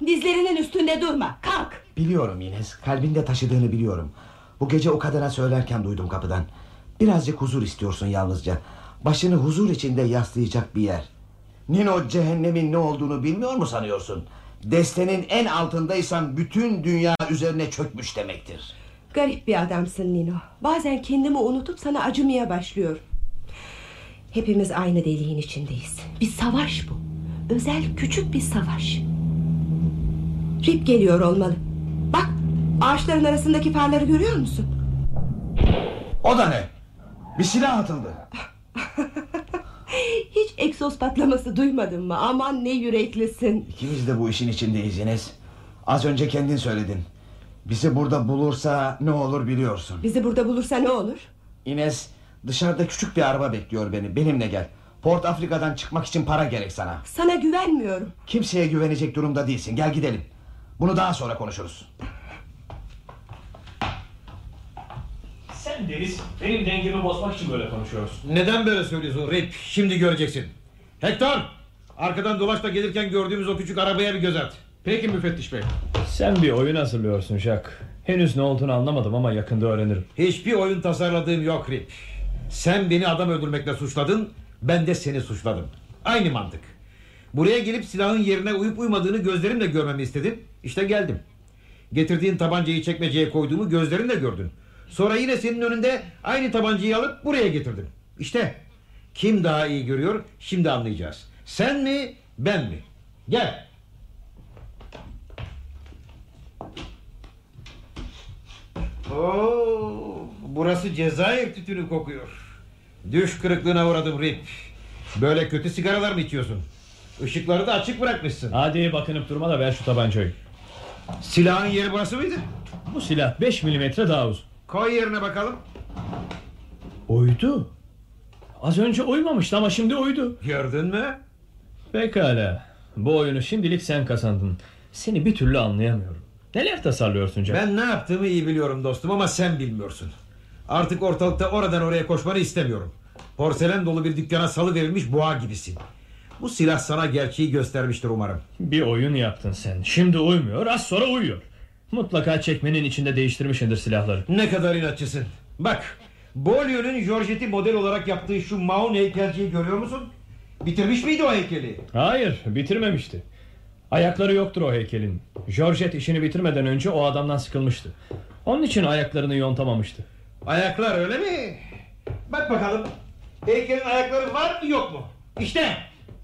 Dizlerinin üstünde durma. Kalk. Biliyorum Ines. Kalbinde taşıdığını biliyorum. Bu gece o kadına söylerken duydum kapıdan. Birazcık huzur istiyorsun yalnızca. Başını huzur içinde yaslayacak bir yer. Nino cehennemin ne olduğunu bilmiyor mu sanıyorsun? Destenin en altındaysan bütün dünya üzerine çökmüş demektir. Garip bir adamsın Nino. Bazen kendimi unutup sana acımaya başlıyorum. Hepimiz aynı deliğin içindeyiz. Bir savaş bu. Özel küçük bir savaş. Rip geliyor olmalı. Bak ağaçların arasındaki farları görüyor musun? O da ne? Bir silah atıldı. Hiç egzoz patlaması duymadın mı? Aman ne yüreklisin. İkimiz de bu işin içindeyiz Enes. Az önce kendin söyledin. Bizi burada bulursa ne olur biliyorsun. Bizi burada bulursa ne olur? Ines dışarıda küçük bir araba bekliyor beni. Benimle gel. Port Afrika'dan çıkmak için para gerek sana. Sana güvenmiyorum. Kimseye güvenecek durumda değilsin. Gel gidelim. Bunu daha sonra konuşuruz. Sen Deniz benim dengemi bozmak için böyle konuşuyorsun. Neden böyle söylüyorsun Rip? Şimdi göreceksin. Hector! Arkadan dolaş da gelirken gördüğümüz o küçük arabaya bir göz at. Peki müfettiş bey. Sen bir oyun hazırlıyorsun Jack. Henüz ne olduğunu anlamadım ama yakında öğrenirim. Hiçbir oyun tasarladığım yok Rip. Sen beni adam öldürmekle suçladın, ben de seni suçladım. Aynı mantık. Buraya gelip silahın yerine uyup uymadığını gözlerimle görmemi istedin. İşte geldim. Getirdiğin tabancayı çekmeceye koyduğumu gözlerinle gördün. Sonra yine senin önünde aynı tabancayı alıp buraya getirdim. İşte kim daha iyi görüyor şimdi anlayacağız. Sen mi ben mi? Gel. Oo, burası Cezayir tütünü kokuyor. Düş kırıklığına uğradım Rip. Böyle kötü sigaralar mı içiyorsun? Işıkları da açık bırakmışsın. Hadi bakınıp durma da ver şu tabancayı. Silahın yeri burası mıydı? Bu silah 5 milimetre daha uzun. Koy yerine bakalım. Uydu. Az önce uymamıştı ama şimdi uydu. Gördün mü? Pekala. Bu oyunu şimdilik sen kazandın. Seni bir türlü anlayamıyorum. Neler tasarlıyorsun Jack? Ben ne yaptığımı iyi biliyorum dostum ama sen bilmiyorsun. Artık ortalıkta oradan oraya koşmanı istemiyorum. Porselen dolu bir dükkana salı verilmiş boğa gibisin. Bu silah sana gerçeği göstermiştir umarım. Bir oyun yaptın sen. Şimdi uymuyor, az sonra uyuyor. Mutlaka çekmenin içinde değiştirmişindir silahları. Ne kadar inatçısın. Bak, Beaulieu'nun Georgette'i model olarak yaptığı şu Maun heykelciyi görüyor musun? Bitirmiş miydi o heykeli? Hayır, bitirmemişti. Ayakları yoktur o heykelin. Georgette işini bitirmeden önce o adamdan sıkılmıştı. Onun için ayaklarını yontamamıştı. Ayaklar öyle mi? Bak bakalım. Heykelin ayakları var mı yok mu? İşte.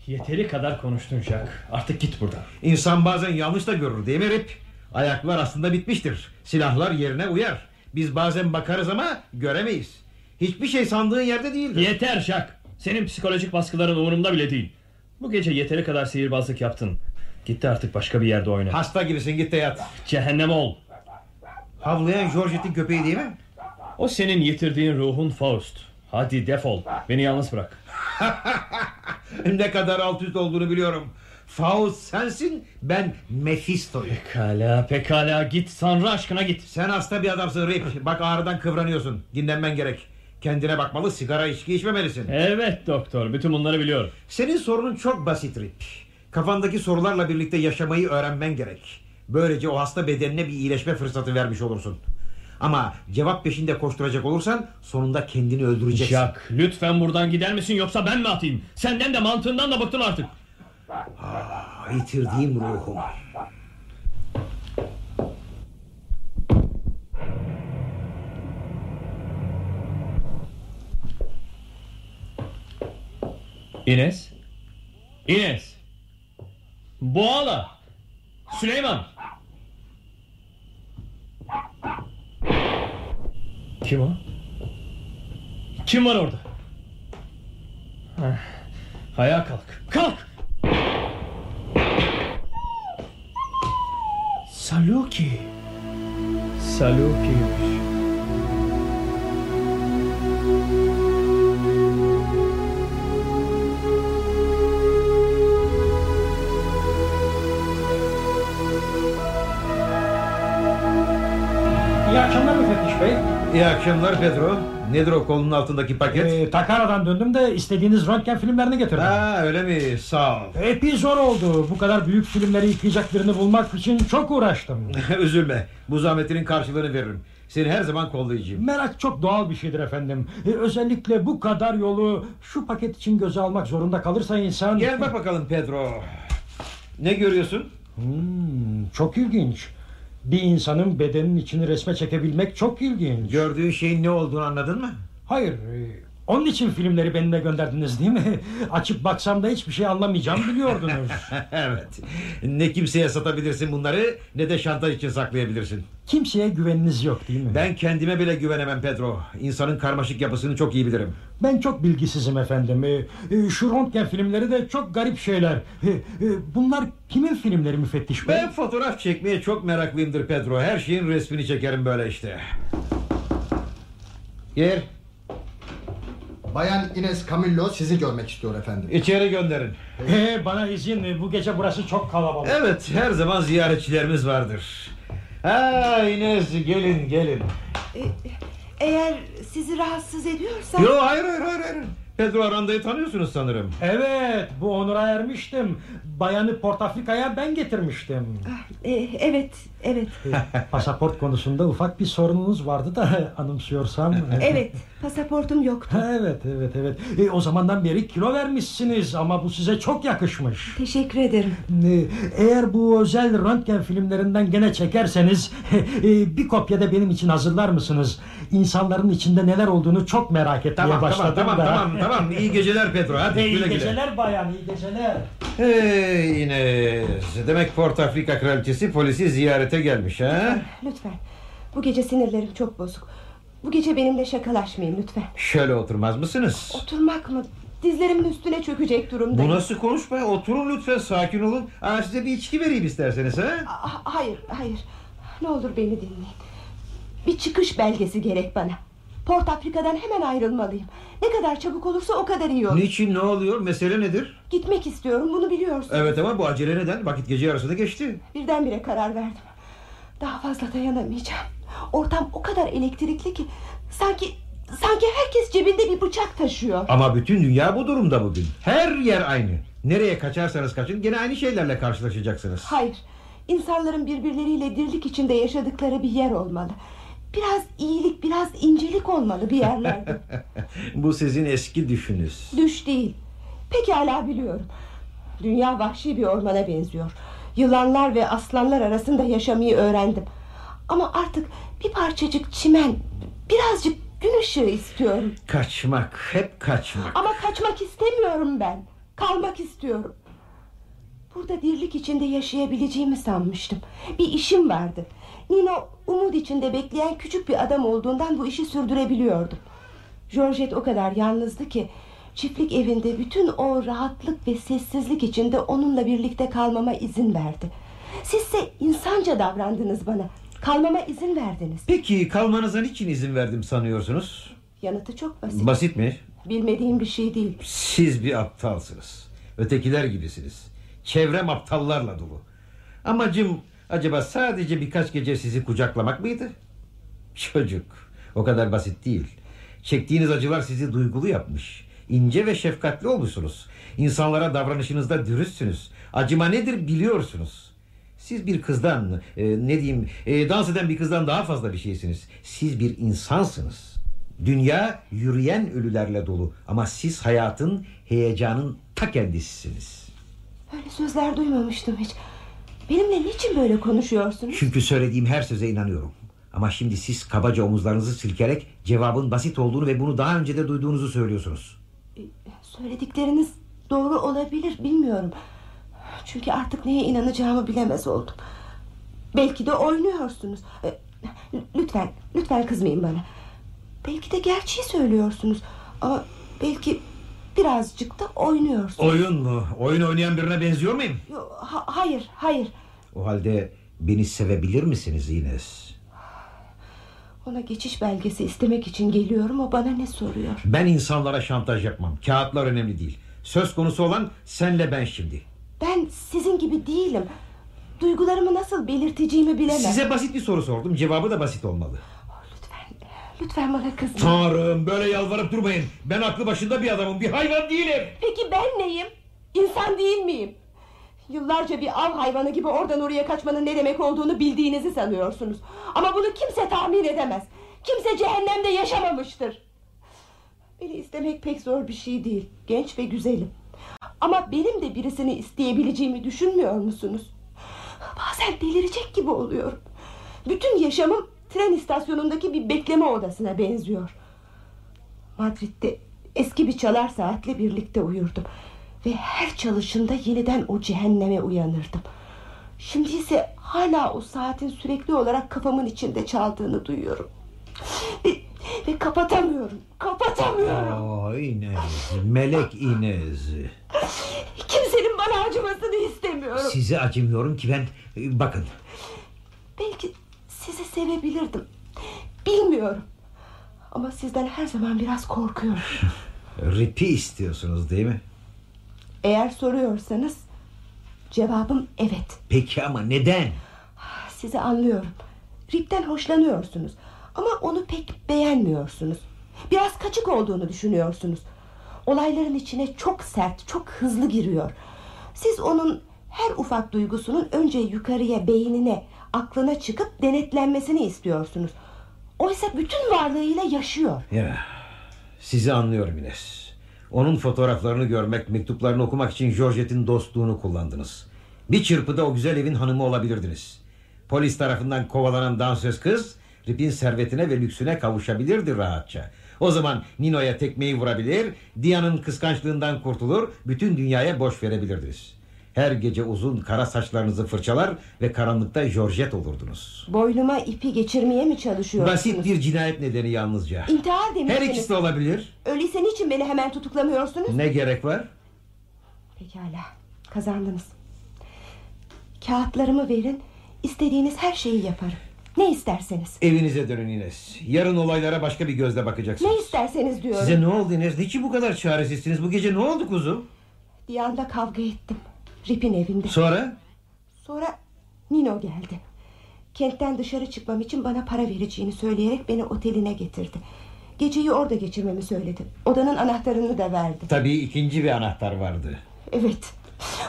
Yeteri kadar konuştun Jack. Artık git buradan. İnsan bazen yanlış da görür değil mi Rip? Ayaklar aslında bitmiştir. Silahlar yerine uyar. Biz bazen bakarız ama göremeyiz. Hiçbir şey sandığın yerde değildir. Yeter Jack. Senin psikolojik baskıların umurumda bile değil. Bu gece yeteri kadar sihirbazlık yaptın. Gitti artık başka bir yerde oyna. Hasta gibisin git de yat. Cehennem ol. Havlayan Georgette'in köpeği değil mi? O senin yitirdiğin ruhun Faust. Hadi defol. Beni yalnız bırak. ne kadar alt üst olduğunu biliyorum. Faust sensin, ben Mephisto'yum. Pekala, pekala git Tanrı aşkına git. Sen hasta bir adamsın Rip. Bak ağrıdan kıvranıyorsun. Dinlenmen gerek. Kendine bakmalı, sigara içki içmemelisin. Evet doktor, bütün bunları biliyorum. Senin sorunun çok basit Rip. Kafandaki sorularla birlikte yaşamayı öğrenmen gerek. Böylece o hasta bedenine bir iyileşme fırsatı vermiş olursun. Ama cevap peşinde koşturacak olursan sonunda kendini öldüreceksin. Jack lütfen buradan gider misin yoksa ben mi atayım? Senden de mantığından da bıktım artık. Ah, yitirdiğim ruhum. Ines? Ines? Boğala! Süleyman! Kim o? Kim var orada? Heh, Ayağa kalk. Kalk! Saluki. Saluki'ymiş. İyi akşamlar müfettiş bey. İyi akşamlar Pedro. Nedir o kolunun altındaki paket? Ee, Takara'dan döndüm de istediğiniz röntgen filmlerini getirdim. Ha öyle mi? Sağ ol. Epey zor oldu. Bu kadar büyük filmleri yıkayacak birini bulmak için çok uğraştım. Üzülme. Bu zahmetinin karşılığını veririm. Seni her zaman kollayacağım. Merak çok doğal bir şeydir efendim. Ee, özellikle bu kadar yolu şu paket için göze almak zorunda kalırsa insan... Gel bak bakalım Pedro. Ne görüyorsun? Hmm, çok ilginç. Bir insanın bedenin içini resme çekebilmek çok ilginç. Gördüğün şeyin ne olduğunu anladın mı? Hayır. Onun için filmleri benimle gönderdiniz değil mi? Açıp baksam da hiçbir şey anlamayacağım biliyordunuz. evet. Ne kimseye satabilirsin bunları ne de şantaj için saklayabilirsin. Kimseye güveniniz yok değil mi? Ben kendime bile güvenemem Pedro. İnsanın karmaşık yapısını çok iyi bilirim. Ben çok bilgisizim efendim. Ee, e, Şu röntgen filmleri de çok garip şeyler. Ee, e, Bunlar kimin filmleri müfettiş bey? Ben fotoğraf çekmeye çok meraklıyımdır Pedro. Her şeyin resmini çekerim böyle işte. Gel. Bayan Ines Camillo sizi görmek istiyor efendim. İçeri gönderin. Ee, bana izin bu gece burası çok kalabalık. Evet her zaman ziyaretçilerimiz vardır. Ha Ines gelin gelin. E, eğer sizi rahatsız ediyorsa... Yo hayır hayır hayır. hayır. Pedro Aranda'yı tanıyorsunuz sanırım. Evet bu onura ermiştim. Bayanı Portafrika'ya ben getirmiştim. E, evet, evet. Pasaport konusunda ufak bir sorununuz vardı da anımsıyorsam. Evet, pasaportum yoktu. Evet evet evet. E, o zamandan beri kilo vermişsiniz ama bu size çok yakışmış. Teşekkür ederim. E, Eğer bu özel röntgen filmlerinden gene çekerseniz e, bir kopya da benim için hazırlar mısınız? İnsanların içinde neler olduğunu çok merak etmeye Tamam başladım tamam da. tamam tamam tamam. İyi geceler Pedro. Hadi iyi güle güle. geceler bayan iyi geceler. Hey Ines. Demek Port Afrika kraliçesi polisi ziyarete gelmiş ha? Lütfen. Bu gece sinirlerim çok bozuk. Bu gece benimle şakalaşmayın lütfen. Şöyle oturmaz mısınız? Oturmak mı? Dizlerimin üstüne çökecek durumdayım. Bu nasıl konuşma? Oturun lütfen sakin olun. Aa, size bir içki vereyim isterseniz ha? Ah, Hayır, hayır. Ne olur beni dinleyin. Bir çıkış belgesi gerek bana. Port Afrika'dan hemen ayrılmalıyım. Ne kadar çabuk olursa o kadar iyi olur. Niçin ne oluyor mesele nedir? Gitmek istiyorum bunu biliyorsun. Evet ama bu acele neden? Vakit gece yarısını geçti. Birdenbire karar verdim. Daha fazla dayanamayacağım. Ortam o kadar elektrikli ki sanki sanki herkes cebinde bir bıçak taşıyor. Ama bütün dünya bu durumda bugün. Her yer aynı. Nereye kaçarsanız kaçın gene aynı şeylerle karşılaşacaksınız. Hayır. İnsanların birbirleriyle dirlik içinde yaşadıkları bir yer olmalı. Biraz iyilik, biraz incelik olmalı bir yerlerde. bu sizin eski düşünüz. Düş değil. Pekala biliyorum. Dünya vahşi bir ormana benziyor. Yılanlar ve aslanlar arasında yaşamayı öğrendim. Ama artık bir parçacık çimen, birazcık gün ışığı istiyorum. Kaçmak, hep kaçmak. Ama kaçmak istemiyorum ben. Kalmak istiyorum. Burada dirlik içinde yaşayabileceğimi sanmıştım. Bir işim vardı. Nino umut içinde bekleyen küçük bir adam olduğundan bu işi sürdürebiliyordum. Georgette o kadar yalnızdı ki çiftlik evinde bütün o rahatlık ve sessizlik içinde onunla birlikte kalmama izin verdi. Sizse insanca davrandınız bana. Kalmama izin verdiniz. Peki kalmanıza niçin izin verdim sanıyorsunuz? Yanıtı çok basit. Basit mi? Bilmediğim bir şey değil. Siz bir aptalsınız. Ötekiler gibisiniz. Çevrem aptallarla dolu. Amacım acaba sadece birkaç gece sizi kucaklamak mıydı? Çocuk. O kadar basit değil. Çektiğiniz acılar sizi duygulu yapmış. İnce ve şefkatli olmuşsunuz. İnsanlara davranışınızda dürüstsünüz. Acıma nedir biliyorsunuz. Siz bir kızdan, e, ne diyeyim, e, dans eden bir kızdan daha fazla bir şeysiniz. Siz bir insansınız. Dünya yürüyen ölülerle dolu. Ama siz hayatın, heyecanın ta kendisisiniz. Böyle sözler duymamıştım hiç. Benimle niçin böyle konuşuyorsunuz? Çünkü söylediğim her söze inanıyorum. Ama şimdi siz kabaca omuzlarınızı silkerek cevabın basit olduğunu ve bunu daha önce de duyduğunuzu söylüyorsunuz. Söyledikleriniz doğru olabilir bilmiyorum. Çünkü artık neye inanacağımı bilemez oldum. Belki de oynuyorsunuz. E, Lütfen, lütfen kızmayın bana. Belki de gerçeği söylüyorsunuz. Ama belki birazcık da oynuyorsunuz. Oyun mu? Oyun oynayan birine benziyor muyum? Yo, ha- hayır, hayır. O halde beni sevebilir misiniz Ines? Ona geçiş belgesi istemek için geliyorum. O bana ne soruyor? Ben insanlara şantaj yapmam. Kağıtlar önemli değil. Söz konusu olan senle ben şimdi. Ben sizin gibi değilim. Duygularımı nasıl belirteceğimi bilemem. Size basit bir soru sordum. Cevabı da basit olmalı. Lütfen bana kızmayın. Tanrım böyle yalvarıp durmayın. Ben aklı başında bir adamım. Bir hayvan değilim. Peki ben neyim? İnsan değil miyim? Yıllarca bir av hayvanı gibi oradan oraya kaçmanın ne demek olduğunu bildiğinizi sanıyorsunuz. Ama bunu kimse tahmin edemez. Kimse cehennemde yaşamamıştır. Beni istemek pek zor bir şey değil. Genç ve güzelim. Ama benim de birisini isteyebileceğimi düşünmüyor musunuz? Bazen delirecek gibi oluyorum. Bütün yaşamım tren istasyonundaki bir bekleme odasına benziyor. Madrid'de eski bir çalar saatle birlikte uyurdum. Ve her çalışında yeniden o cehenneme uyanırdım. Şimdi ise hala o saatin sürekli olarak kafamın içinde çaldığını duyuyorum. Ve, ve kapatamıyorum. Kapatamıyorum. Aa, Inez, melek Inez. Kimsenin bana acımasını istemiyorum. Size acımıyorum ki ben... e, Bakın Belki sizi sevebilirdim. Bilmiyorum. Ama sizden her zaman biraz korkuyorum. Ripi istiyorsunuz değil mi? Eğer soruyorsanız cevabım evet. Peki ama neden? Sizi anlıyorum. Rip'ten hoşlanıyorsunuz. Ama onu pek beğenmiyorsunuz. Biraz kaçık olduğunu düşünüyorsunuz. Olayların içine çok sert, çok hızlı giriyor. Siz onun her ufak duygusunun önce yukarıya, beynine, aklına çıkıp denetlenmesini istiyorsunuz. Oysa bütün varlığıyla yaşıyor. Ya, sizi anlıyorum Ines. Onun fotoğraflarını görmek, mektuplarını okumak için Georgette'in dostluğunu kullandınız. Bir çırpıda o güzel evin hanımı olabilirdiniz. Polis tarafından kovalanan dansöz kız, Rip'in servetine ve lüksüne kavuşabilirdi rahatça. O zaman Nino'ya tekmeyi vurabilir, Diana'nın kıskançlığından kurtulur, bütün dünyaya boş verebilirdiniz. Her gece uzun kara saçlarınızı fırçalar ve karanlıkta Georgette olurdunuz. Boynuma ipi geçirmeye mi çalışıyorsunuz? Basit bir cinayet nedeni yalnızca. İntihar demişsiniz. Her ikisi de olabilir. Öyleyse niçin beni hemen tutuklamıyorsunuz? Ne gerek var? Pekala. Kazandınız. Kağıtlarımı verin. İstediğiniz her şeyi yaparım. Ne isterseniz. Evinize dönün Ines. Yarın olaylara başka bir gözle bakacaksınız. Ne isterseniz diyorum. Size ne oldu Ines? Niçin bu kadar çaresizsiniz? Bu gece ne oldu kuzum? Diyan'la kavga ettim. Rip'in evinde. Sonra? Sonra Nino geldi. Kentten dışarı çıkmam için bana para vereceğini söyleyerek beni oteline getirdi. Geceyi orada geçirmemi söyledi. Odanın anahtarını da verdi. Tabii ikinci bir anahtar vardı. Evet.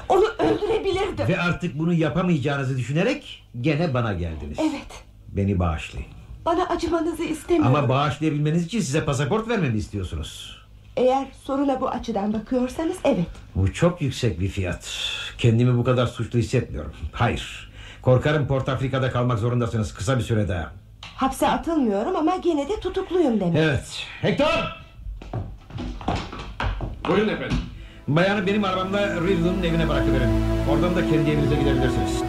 Onu öldürebilirdim. Ve artık bunu yapamayacağınızı düşünerek gene bana geldiniz. Evet. Beni bağışlayın. Bana acımanızı istemiyorum. Ama bağışlayabilmeniz için size pasaport vermemi istiyorsunuz. Eğer soruna bu açıdan bakıyorsanız evet. Bu çok yüksek bir fiyat. Kendimi bu kadar suçlu hissetmiyorum. Hayır. Korkarım Port Afrika'da kalmak zorundasınız kısa bir süre daha. Hapse atılmıyorum ama gene de tutukluyum demek. Evet. Hector! Buyurun efendim. Bayanı benim arabamla Riddle'ın evine bırakıverin. Oradan da kendi evinize gidebilirsiniz.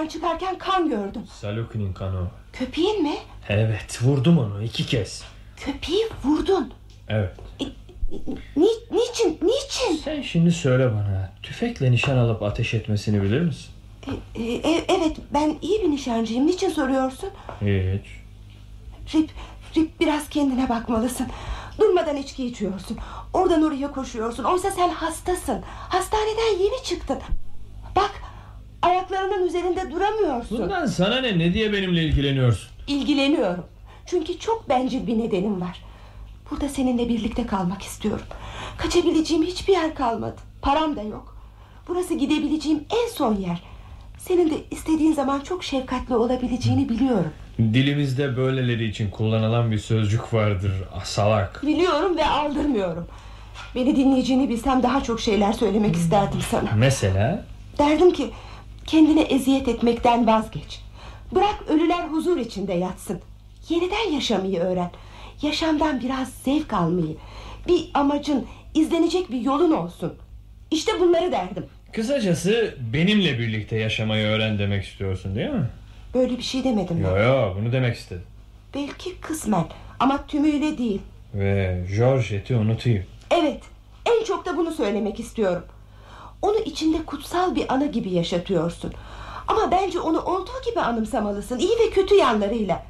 Verandadan çıkarken kan gördüm. Salukinin kanı. Köpeğin mi? Evet vurdum onu iki kez. Köpeği vurdun. Evet. Ni niçin? Niçin? Sen şimdi söyle bana. Tüfekle nişan alıp ateş etmesini bilir misin? E, e, evet ben iyi bir nişancıyım. Niçin soruyorsun? Hiç. Rip, Rip biraz kendine bakmalısın. Durmadan içki içiyorsun. Oradan oraya koşuyorsun. Oysa sen hastasın. Hastaneden yeni çıktın. Bak ayaklarının üzerinde duramıyorsun. Bundan sana ne? Ne diye benimle ilgileniyorsun? İlgileniyorum. Çünkü çok bencil bir nedenim var. Burada seninle birlikte kalmak istiyorum. Kaçabileceğim hiçbir yer kalmadı. Param da yok. Burası gidebileceğim en son yer. Senin de istediğin zaman çok şefkatli olabileceğini biliyorum. Dilimizde böyleleri için kullanılan bir sözcük vardır. Asalak. Biliyorum ve aldırmıyorum. Beni dinleyeceğini bilsem daha çok şeyler söylemek isterdim sana. Mesela? Derdim ki kendine eziyet etmekten vazgeç. Bırak ölüler huzur içinde yatsın. Yeniden yaşamayı öğren. Yaşamdan biraz zevk almayı. Bir amacın, izlenecek bir yolun olsun. İşte bunları derdim. Kısacası benimle birlikte yaşamayı öğren demek istiyorsun değil mi? Böyle bir şey demedim Yo ben. yo bunu demek istedim. Belki kısmen ama tümüyle değil. Ve Georgette'i unutayım. Evet, en çok da bunu söylemek istiyorum. Onu içinde kutsal bir anı gibi yaşatıyorsun. Ama bence onu olduğu gibi anımsamalısın. iyi ve kötü yanlarıyla.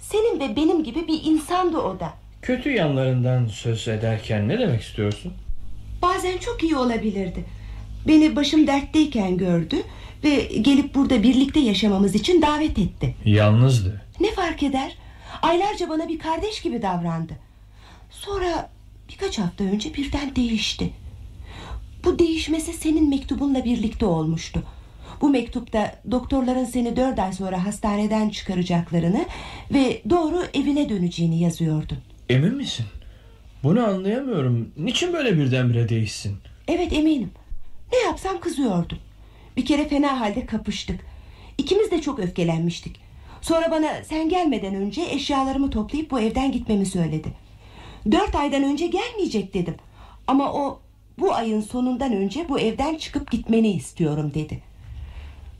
Senin ve benim gibi bir insandı o da. Kötü yanlarından söz ederken ne demek istiyorsun? Bazen çok iyi olabilirdi. Beni başım dertteyken gördü ve gelip burada birlikte yaşamamız için davet etti. Yalnızdı. Ne fark eder? Aylarca bana bir kardeş gibi davrandı. Sonra birkaç hafta önce birden değişti. Bu değişmesi senin mektubunla birlikte olmuştu. Bu mektupta doktorların seni dört ay sonra hastaneden çıkaracaklarını ve doğru evine döneceğini yazıyordun. Emin misin? Bunu anlayamıyorum. Niçin böyle birdenbire değişsin? Evet eminim. Ne yapsam kızıyordum. Bir kere fena halde kapıştık. İkimiz de çok öfkelenmiştik. Sonra bana sen gelmeden önce eşyalarımı toplayıp bu evden gitmemi söyledi. Dört aydan önce gelmeyecek dedim. Ama o bu ayın sonundan önce bu evden çıkıp gitmeni istiyorum dedi.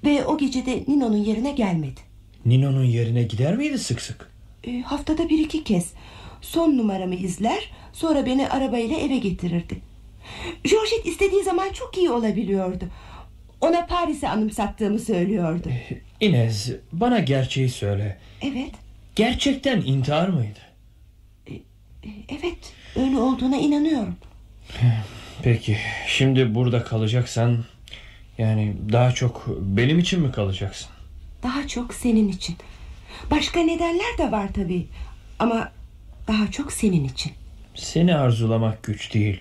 Ve o gece de Nino'nun yerine gelmedi. Nino'nun yerine gider miydi sık sık? E, haftada bir iki kez. Son numaramı izler sonra beni arabayla eve getirirdi. Georgette istediği zaman çok iyi olabiliyordu. Ona Paris'i anımsattığımı söylüyordu. Inez bana gerçeği söyle. Evet, Gerçekten intihar mıydı? e, evet öyle olduğuna inanıyorum. Peki şimdi burada kalacaksan yani daha çok benim için mi kalacaksın? Daha çok senin için. Başka nedenler de var tabii. Ama daha çok senin için. Seni arzulamak güç değil.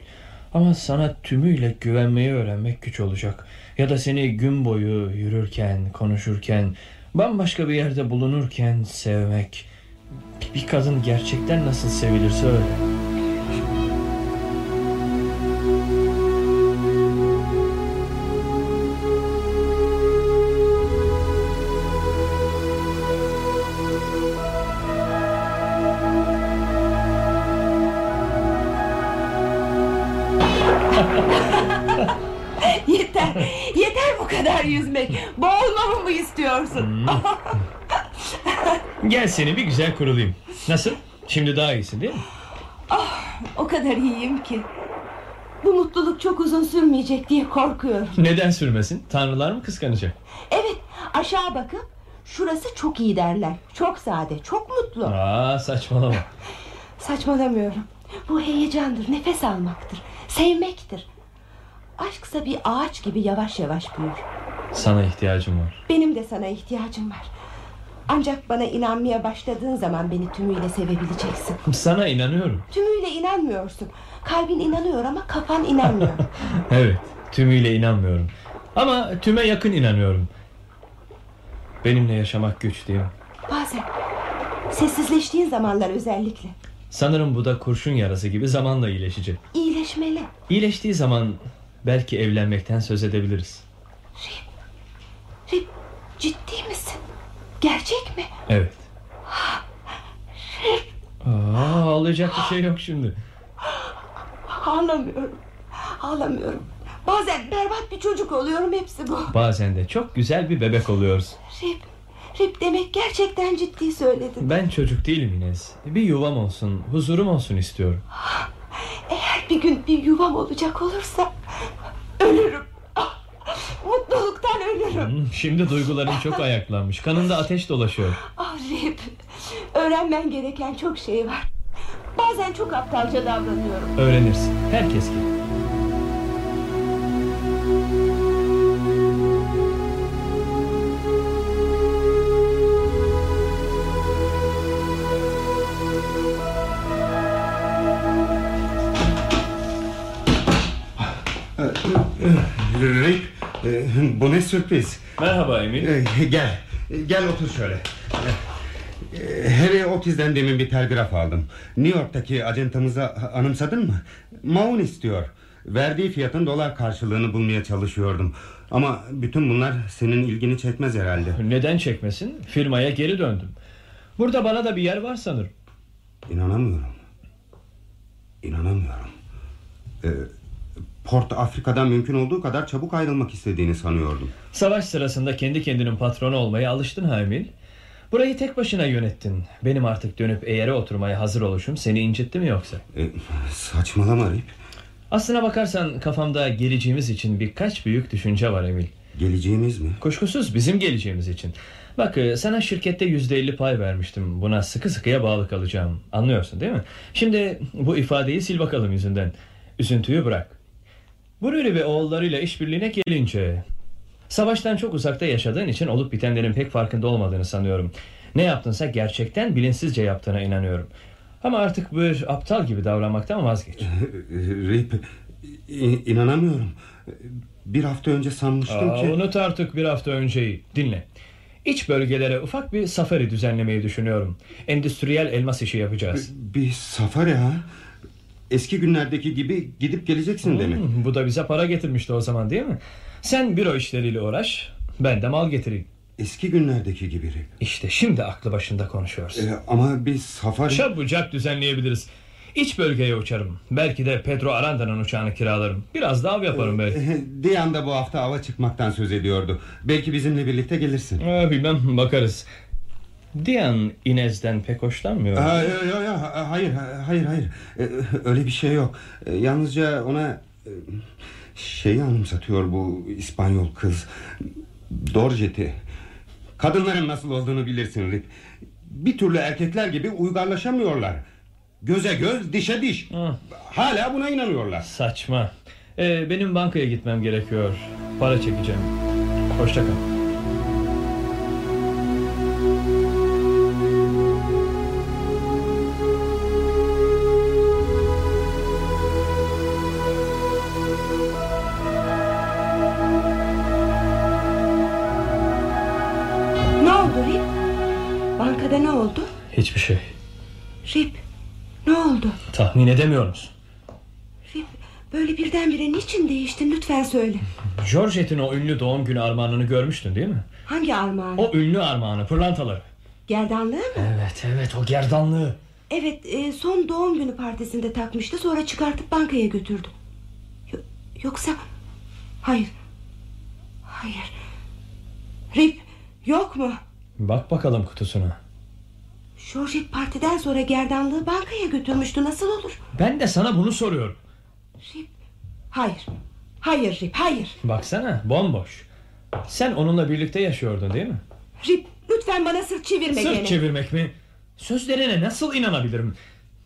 Ama sana tümüyle güvenmeyi öğrenmek güç olacak. Ya da seni gün boyu yürürken, konuşurken, bambaşka bir yerde bulunurken sevmek. Bir kadın gerçekten nasıl sevilirse öyle. İstiyorsun? Gel seni bir güzel kurulayım. Nasıl? Şimdi daha iyisin değil mi? Ah, o kadar iyiyim ki. Bu mutluluk çok uzun sürmeyecek diye korkuyorum. Neden sürmesin? Tanrılar mı kıskanacak? Evet aşağı bakıp şurası çok iyi derler. Çok sade, çok mutlu. Aa saçmalama. Saçmalamıyorum. Bu heyecandır, nefes almaktır, sevmektir. Aşksa bir ağaç gibi yavaş yavaş büyür. Sana ihtiyacım var. Benim de sana ihtiyacım var. Ancak bana inanmaya başladığın zaman beni tümüyle sevebileceksin. Sana inanıyorum. Tümüyle inanmıyorsun. Kalbin inanıyor ama kafan inanmıyor. Evet, tümüyle inanmıyorum. Ama tüme yakın inanıyorum. Benimle yaşamak güç değil mi? Bazen sessizleştiğin zamanlar özellikle Sanırım bu da kurşun yarası gibi zamanla iyileşecek. iyileşmeli. İyileştiği zaman belki evlenmekten söz edebiliriz. Rip, ciddi misin? Gerçek mi? Evet. Aa, ağlayacak bir şey yok şimdi. Ağlamıyorum. Ağlamıyorum. Bazen berbat bir çocuk oluyorum hepsi bu. Bazen de çok güzel bir bebek oluyoruz. Rip, Rip demek gerçekten ciddi söyledin. Ben çocuk değilim Inez. Bir yuvam olsun, huzurum olsun istiyorum. Eğer bir gün bir yuvam olacak olursa ölürüm. Mutluluktan ölürüm. Hmm, Şimdi duyguların çok ayaklanmış. Kanında ateş dolaşıyor. Ah Rip, öğrenmen gereken çok şey var. Bazen çok aptalca davranıyorum. Öğrenirsin. Herkes gibi. bu ne sürpriz. Merhaba Emil. E, Gel, gel otur şöyle. E, Harry Otiz'den demin bir telgraf aldım. New York'taki acentamıza anımsadın mı? Maun istiyor. Verdiği fiyatın dolar karşılığını bulmaya çalışıyordum. Ama bütün bunlar senin ilgini çekmez herhalde. Neden çekmesin? Firmaya geri döndüm. Burada bana da bir yer var sanırım. İnanamıyorum. İnanamıyorum. E, Port Afrika'dan mümkün olduğu kadar çabuk ayrılmak istediğini sanıyordum. Savaş sırasında kendi kendinin patronu olmaya alıştın ha Emil. Burayı tek başına yönettin. Benim artık dönüp eğere oturmaya hazır oluşum seni incitti mi yoksa? E, saçmalama Rip. Aslına bakarsan kafamda geleceğimiz için birkaç büyük düşünce var Emil. Geleceğimiz mi? Kuşkusuz bizim geleceğimiz için. Bak e, sana şirkette yüzde elli pay vermiştim. Buna sıkı sıkıya bağlı kalacağım. Anlıyorsun değil mi? Şimdi bu ifadeyi sil bakalım yüzünden. Üzüntüyü bırak. Bruni ve oğullarıyla işbirliğine gelince... Savaştan çok uzakta yaşadığın için olup bitenlerin pek farkında olmadığını sanıyorum. Ne yaptınsa gerçekten bilinçsizce yaptığına inanıyorum. Ama artık bir aptal gibi davranmaktan vazgeç. Rip, inanamıyorum. Bir hafta önce sanmıştım Aa, ki... Unut artık bir hafta önceyi. Dinle. İç bölgelere ufak bir safari düzenlemeyi düşünüyorum. Endüstriyel elmas işi yapacağız. Bir safari ha? Eski günlerdeki gibi gidip geleceksin demek. Hmm, bu da bize para getirmişti o zaman değil mi? Sen büro işleriyle uğraş, ben de mal getireyim. Eski günlerdeki gibi. İşte şimdi aklı başında konuşuyoruz. E, ama bir safari... Çabucak düzenleyebiliriz. İç bölgeye uçarım. Belki de Pedro Aranda'nın uçağını kiralarım. Biraz daha av yaparım belki. E, Diyan da bu hafta ava çıkmaktan söz ediyordu. Belki bizimle birlikte gelirsin. Ee, bilmem bakarız. Diyan Inez'den pek hoşlanmıyor. Aa, yo, yo, yo, ha- hayır, ha- hayır, hayır. E, Öyle bir şey yok. E, Yalnızca ona e, şeyi anımsatıyor bu İspanyol kız. Dorjet'i. Kadınların nasıl olduğunu bilirsin Rip. Bir türlü erkekler gibi uygarlaşamıyorlar. Göze göz, dişe diş. Hala buna inanıyorlar. Saçma. Ee, benim bankaya gitmem gerekiyor. Para çekeceğim. Hoşça kal. Tahmin edemiyor musun? Rip, böyle birdenbire niçin değiştin lütfen söyle. Georgette'in o ünlü doğum günü armağanını görmüştün değil mi? Hangi armağan? O ünlü armağanı, pırlantaları. Gerdanlığı mı? Evet, evet o gerdanlığı. Evet, e, son doğum günü partisinde takmıştı sonra çıkartıp bankaya götürdü. Yo- yoksa... Hayır, Hayır. Rip yok mu? Bak bakalım kutusuna. Georgette partiden sonra gerdanlığı bankaya götürmüştü. Nasıl olur? Ben de sana bunu soruyorum. Rip. Hayır. Hayır Rip hayır. Baksana bomboş. Sen onunla birlikte yaşıyordun değil mi? Rip lütfen bana sırt çevirme Sırt gene. çevirmek mi? Sözlerine nasıl inanabilirim?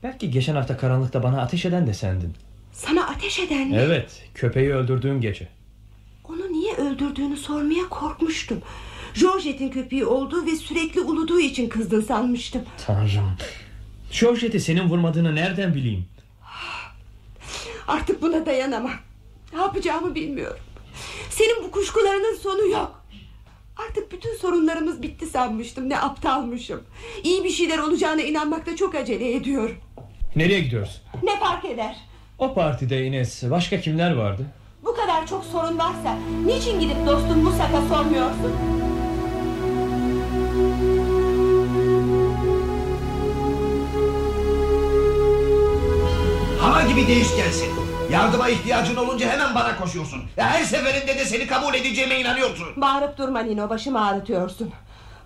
Belki geçen hafta karanlıkta bana ateş eden de sendin. Sana ateş eden mi? Evet köpeği öldürdüğüm gece. Onu niye öldürdüğünü sormaya korkmuştum. Georgette'in köpeği olduğu ve sürekli uluduğu için kızdın sanmıştım. Tanrım. Georgette'i senin vurmadığını nereden bileyim? Artık buna dayanamam. Ne yapacağımı bilmiyorum. Senin bu kuşkularının sonu yok. Artık bütün sorunlarımız bitti sanmıştım. Ne aptalmışım. İyi bir şeyler olacağına inanmakta çok acele ediyorum. Nereye gidiyoruz? Ne fark eder? O partide Ines başka kimler vardı? Bu kadar çok sorun varsa niçin gidip dostun Musak'a sormuyorsun? Hava gibi değişkensin. Yardıma ihtiyacın olunca hemen bana koşuyorsun. Her seferinde de seni kabul edeceğime inanıyorsun. Bağırıp durma Nino başımı ağrıtıyorsun.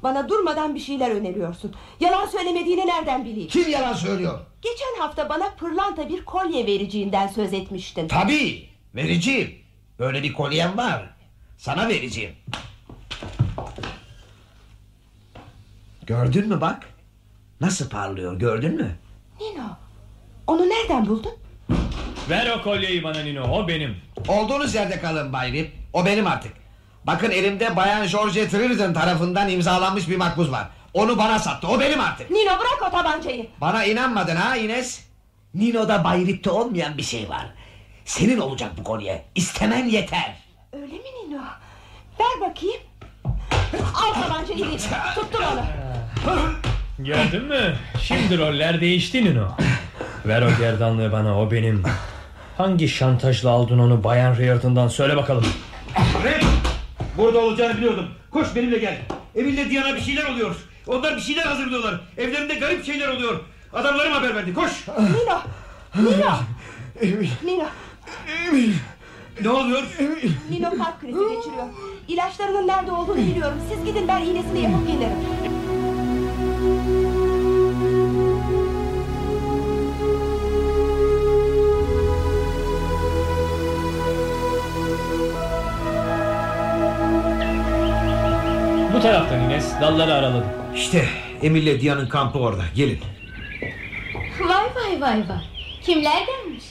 Bana durmadan bir şeyler öneriyorsun. Yalan söylemediğini nereden bileyim? Kim yalan söylüyor? Geçen hafta bana pırlanta bir kolye vereceğinden söz etmiştin. Tabii vereceğim. Böyle bir kolyem var. Sana vereceğim. Gördün mü bak? Nasıl parlıyor gördün mü? Nino onu nereden buldun? Ver o kolyeyi bana Nino o benim. Olduğunuz yerde kalın Bay Rip. O benim artık. Bakın elimde Bayan Georgette Reardon tarafından imzalanmış bir makbuz var. Onu bana sattı. O benim artık. Nino bırak o tabancayı. Bana inanmadın ha Ines? Nino'da Bay Rip'te olmayan bir şey var. Senin olacak bu kolye. İstemen yeter. Öyle mi Nino? Ver bakayım. Al tabancayı Rip. Tuttur onu. Gördün mü? Şimdi roller değişti Nino. Ver o gerdanlığı bana o benim. Hangi şantajla aldın onu Bayan Reardon'dan söyle bakalım. Rip! Burada olacağını biliyordum. Koş benimle gel. Eminle Diana bir şeyler oluyor. Onlar bir şeyler hazırlıyorlar. Evlerinde garip şeyler oluyor. Adamlarım haber verdi. Koş. Nino. Nino. Nino. Ne oluyor? Nino kalp krizi geçiriyor. İlaçlarının nerede olduğunu biliyorum. Siz gidin ben iğnesini yapıp gelirim. Taraftan Ines dalları araladım. İşte Emil'le Diana'nın kampı orada. Gelin. Vay vay vay vay. Kimler gelmiş?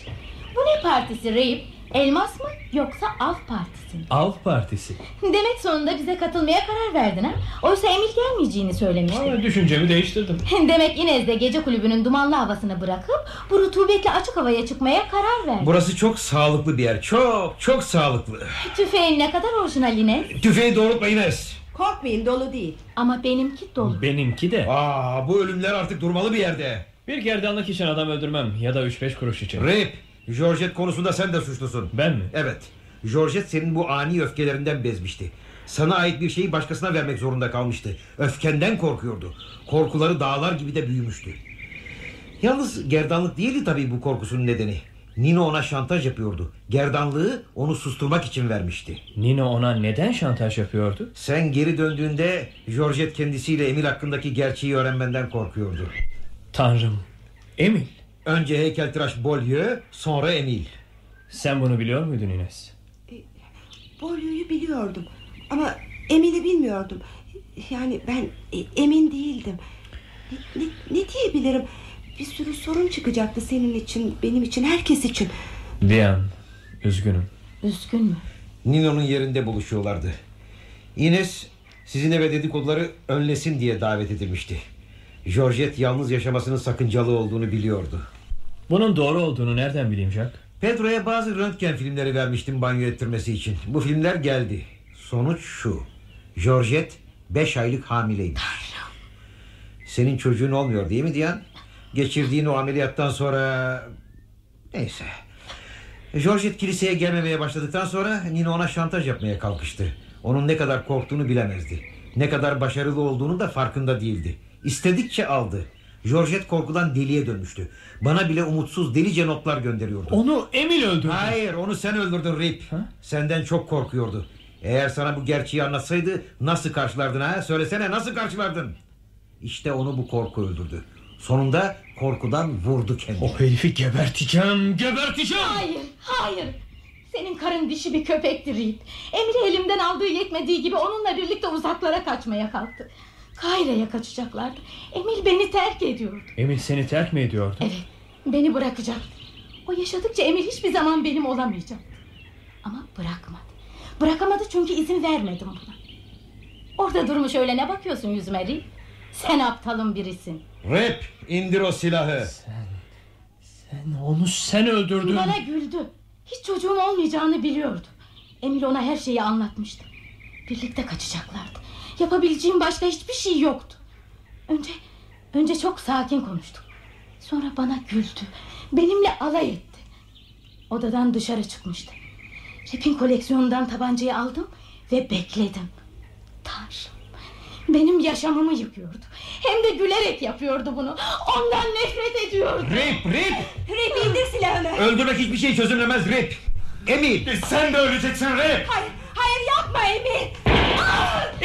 Bu ne partisi Reyip? Elmas mı yoksa av partisi mi? Av partisi. Demek sonunda bize katılmaya karar verdin ha? Oysa Emil gelmeyeceğini söylemişti. Ama düşüncemi değiştirdim. Demek Inez de gece kulübünün dumanlı havasını bırakıp bu rutubetli açık havaya çıkmaya karar verdi. Burası çok sağlıklı bir yer. Çok çok sağlıklı. Tüfeğin ne kadar orijinal Inez. Tüfeği doğrultma Ines. Korkmayın dolu değil. Ama benimki dolu. Benimki de. Aa, bu ölümler artık durmalı bir yerde. Bir gerdanlık için adam öldürmem ya da 3-5 kuruş için. Rip, Georgette konusunda sen de suçlusun. Ben mi? Evet. Georgette senin bu ani öfkelerinden bezmişti. Sana ait bir şeyi başkasına vermek zorunda kalmıştı. Öfkenden korkuyordu. Korkuları dağlar gibi de büyümüştü. Yalnız gerdanlık değildi tabii bu korkusunun nedeni. Nino ona şantaj yapıyordu. Gerdanlığı onu susturmak için vermişti. Nino ona neden şantaj yapıyordu? Sen geri döndüğünde Georgette kendisiyle Emil hakkındaki gerçeği öğrenmenden korkuyordu. Tanrım. Emil. Önce heykeltıraş Beaulieu, sonra Emil. Sen bunu biliyor muydun Ines? Bolyo'yu biliyordum. Ama Emin'i bilmiyordum. Yani ben e, emin değildim. Ne, ne, ne diyebilirim? Bir sürü sorun çıkacaktı senin için, benim için, herkes için. Diyan. Üzgünüm. Üzgün mü? Nino'nun yerinde buluşuyorlardı. Ines sizin eve dedikoduları önlesin diye davet edilmişti. Georgette yalnız yaşamasının sakıncalı olduğunu biliyordu. Bunun doğru olduğunu nereden bileyim Jack? Pedro'ya bazı röntgen filmleri vermiştim banyo ettirmesi için. Bu filmler geldi. Sonuç şu. Georgette 5 aylık hamileymiş. Senin çocuğun olmuyor değil mi Diyan? Geçirdiğin o ameliyattan sonra... Neyse. Georgette kiliseye gelmemeye başladıktan sonra Nino ona şantaj yapmaya kalkıştı. Onun ne kadar korktuğunu bilemezdi. Ne kadar başarılı olduğunu da farkında değildi. İstedikçe aldı. Georgette korkudan deliye dönmüştü. Bana bile umutsuz delice notlar gönderiyordu. Onu Emil öldürdü. Hayır onu sen öldürdün Rip. Senden çok korkuyordu. Eğer sana bu gerçeği anlatsaydı nasıl karşılardın ha? Söylesene nasıl karşılardın? İşte onu bu korku öldürdü. Sonunda korkudan vurdu kendini. O herifi geberteceğim, geberteceğim. Hayır, hayır. Senin karın dişi bir köpektir Reed. Emri elimden aldığı yetmediği gibi onunla birlikte uzaklara kaçmaya kalktı. Kahire'ye kaçacaklardı. Emil beni terk ediyordu. Emil seni terk mi ediyordu? Evet, beni bırakacak. O yaşadıkça Emil hiçbir zaman benim olamayacak. Ama bırakmadı. Bırakamadı çünkü izin vermedim buna. Orada durmuş öyle ne bakıyorsun yüzüme Reed? Sen aptalın birisin. Rap indir o silahı. Sen onu sen öldürdün. Bana güldü. Hiç çocuğum olmayacağını biliyordu. Emil ona her şeyi anlatmıştı. Birlikte kaçacaklardı. Yapabileceğim başka hiçbir şey yoktu. Önce önce çok sakin konuştuk. Sonra bana güldü. Benimle alay etti. Odadan dışarı çıkmıştı. Rap'in koleksiyonundan tabancayı aldım ve bekledim. Tanrım. Benim yaşamımı yıkıyordu. Hem de gülerek yapıyordu bunu. Ondan nefret ediyordu. Rip, Rip. Rip indir silahını. Öldürmek hiçbir şey çözümlemez Rip. Emil. Sen de öleceksin Rip. Hayır, hayır yapma Emil.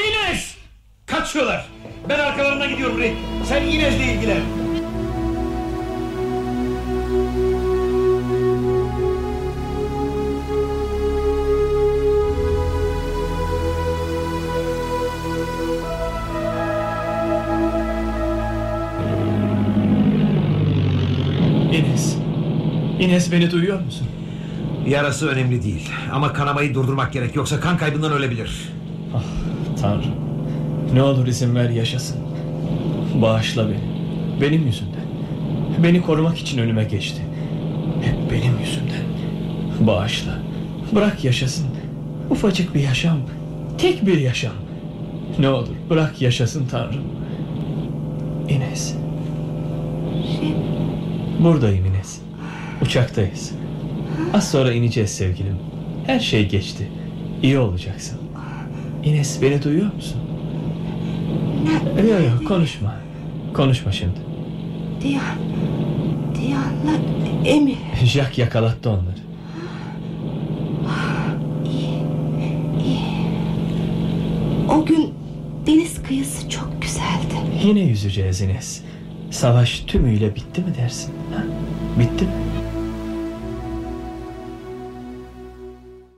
Ines! Kaçıyorlar. Ben arkalarına gidiyorum Rip. Sen Ines'le ilgilen. Ines beni duyuyor musun? Yarası önemli değil. Ama kanamayı durdurmak gerek. Yoksa kan kaybından ölebilir. Ah Tanrım. Ne olur izin ver yaşasın. Bağışla beni. Benim yüzümden. Beni korumak için önüme geçti. Hep benim yüzümden. Bağışla. Bırak yaşasın. Ufacık bir yaşam. Tek bir yaşam. Ne olur bırak yaşasın Tanrım. Ines. Buradayım Ines. Uçaktayız. Az sonra ineceğiz sevgilim. Her şey geçti. İyi olacaksın. Ines beni duyuyor musun? Yok yok konuşma. Konuşma şimdi. Diyan, Diyan'la Emil. Jack yakalattı onları. O gün deniz kıyısı çok güzeldi. Yine yüzeceğiz Ines. Savaş tümüyle bitti mi dersin? Ha? Bitti mi?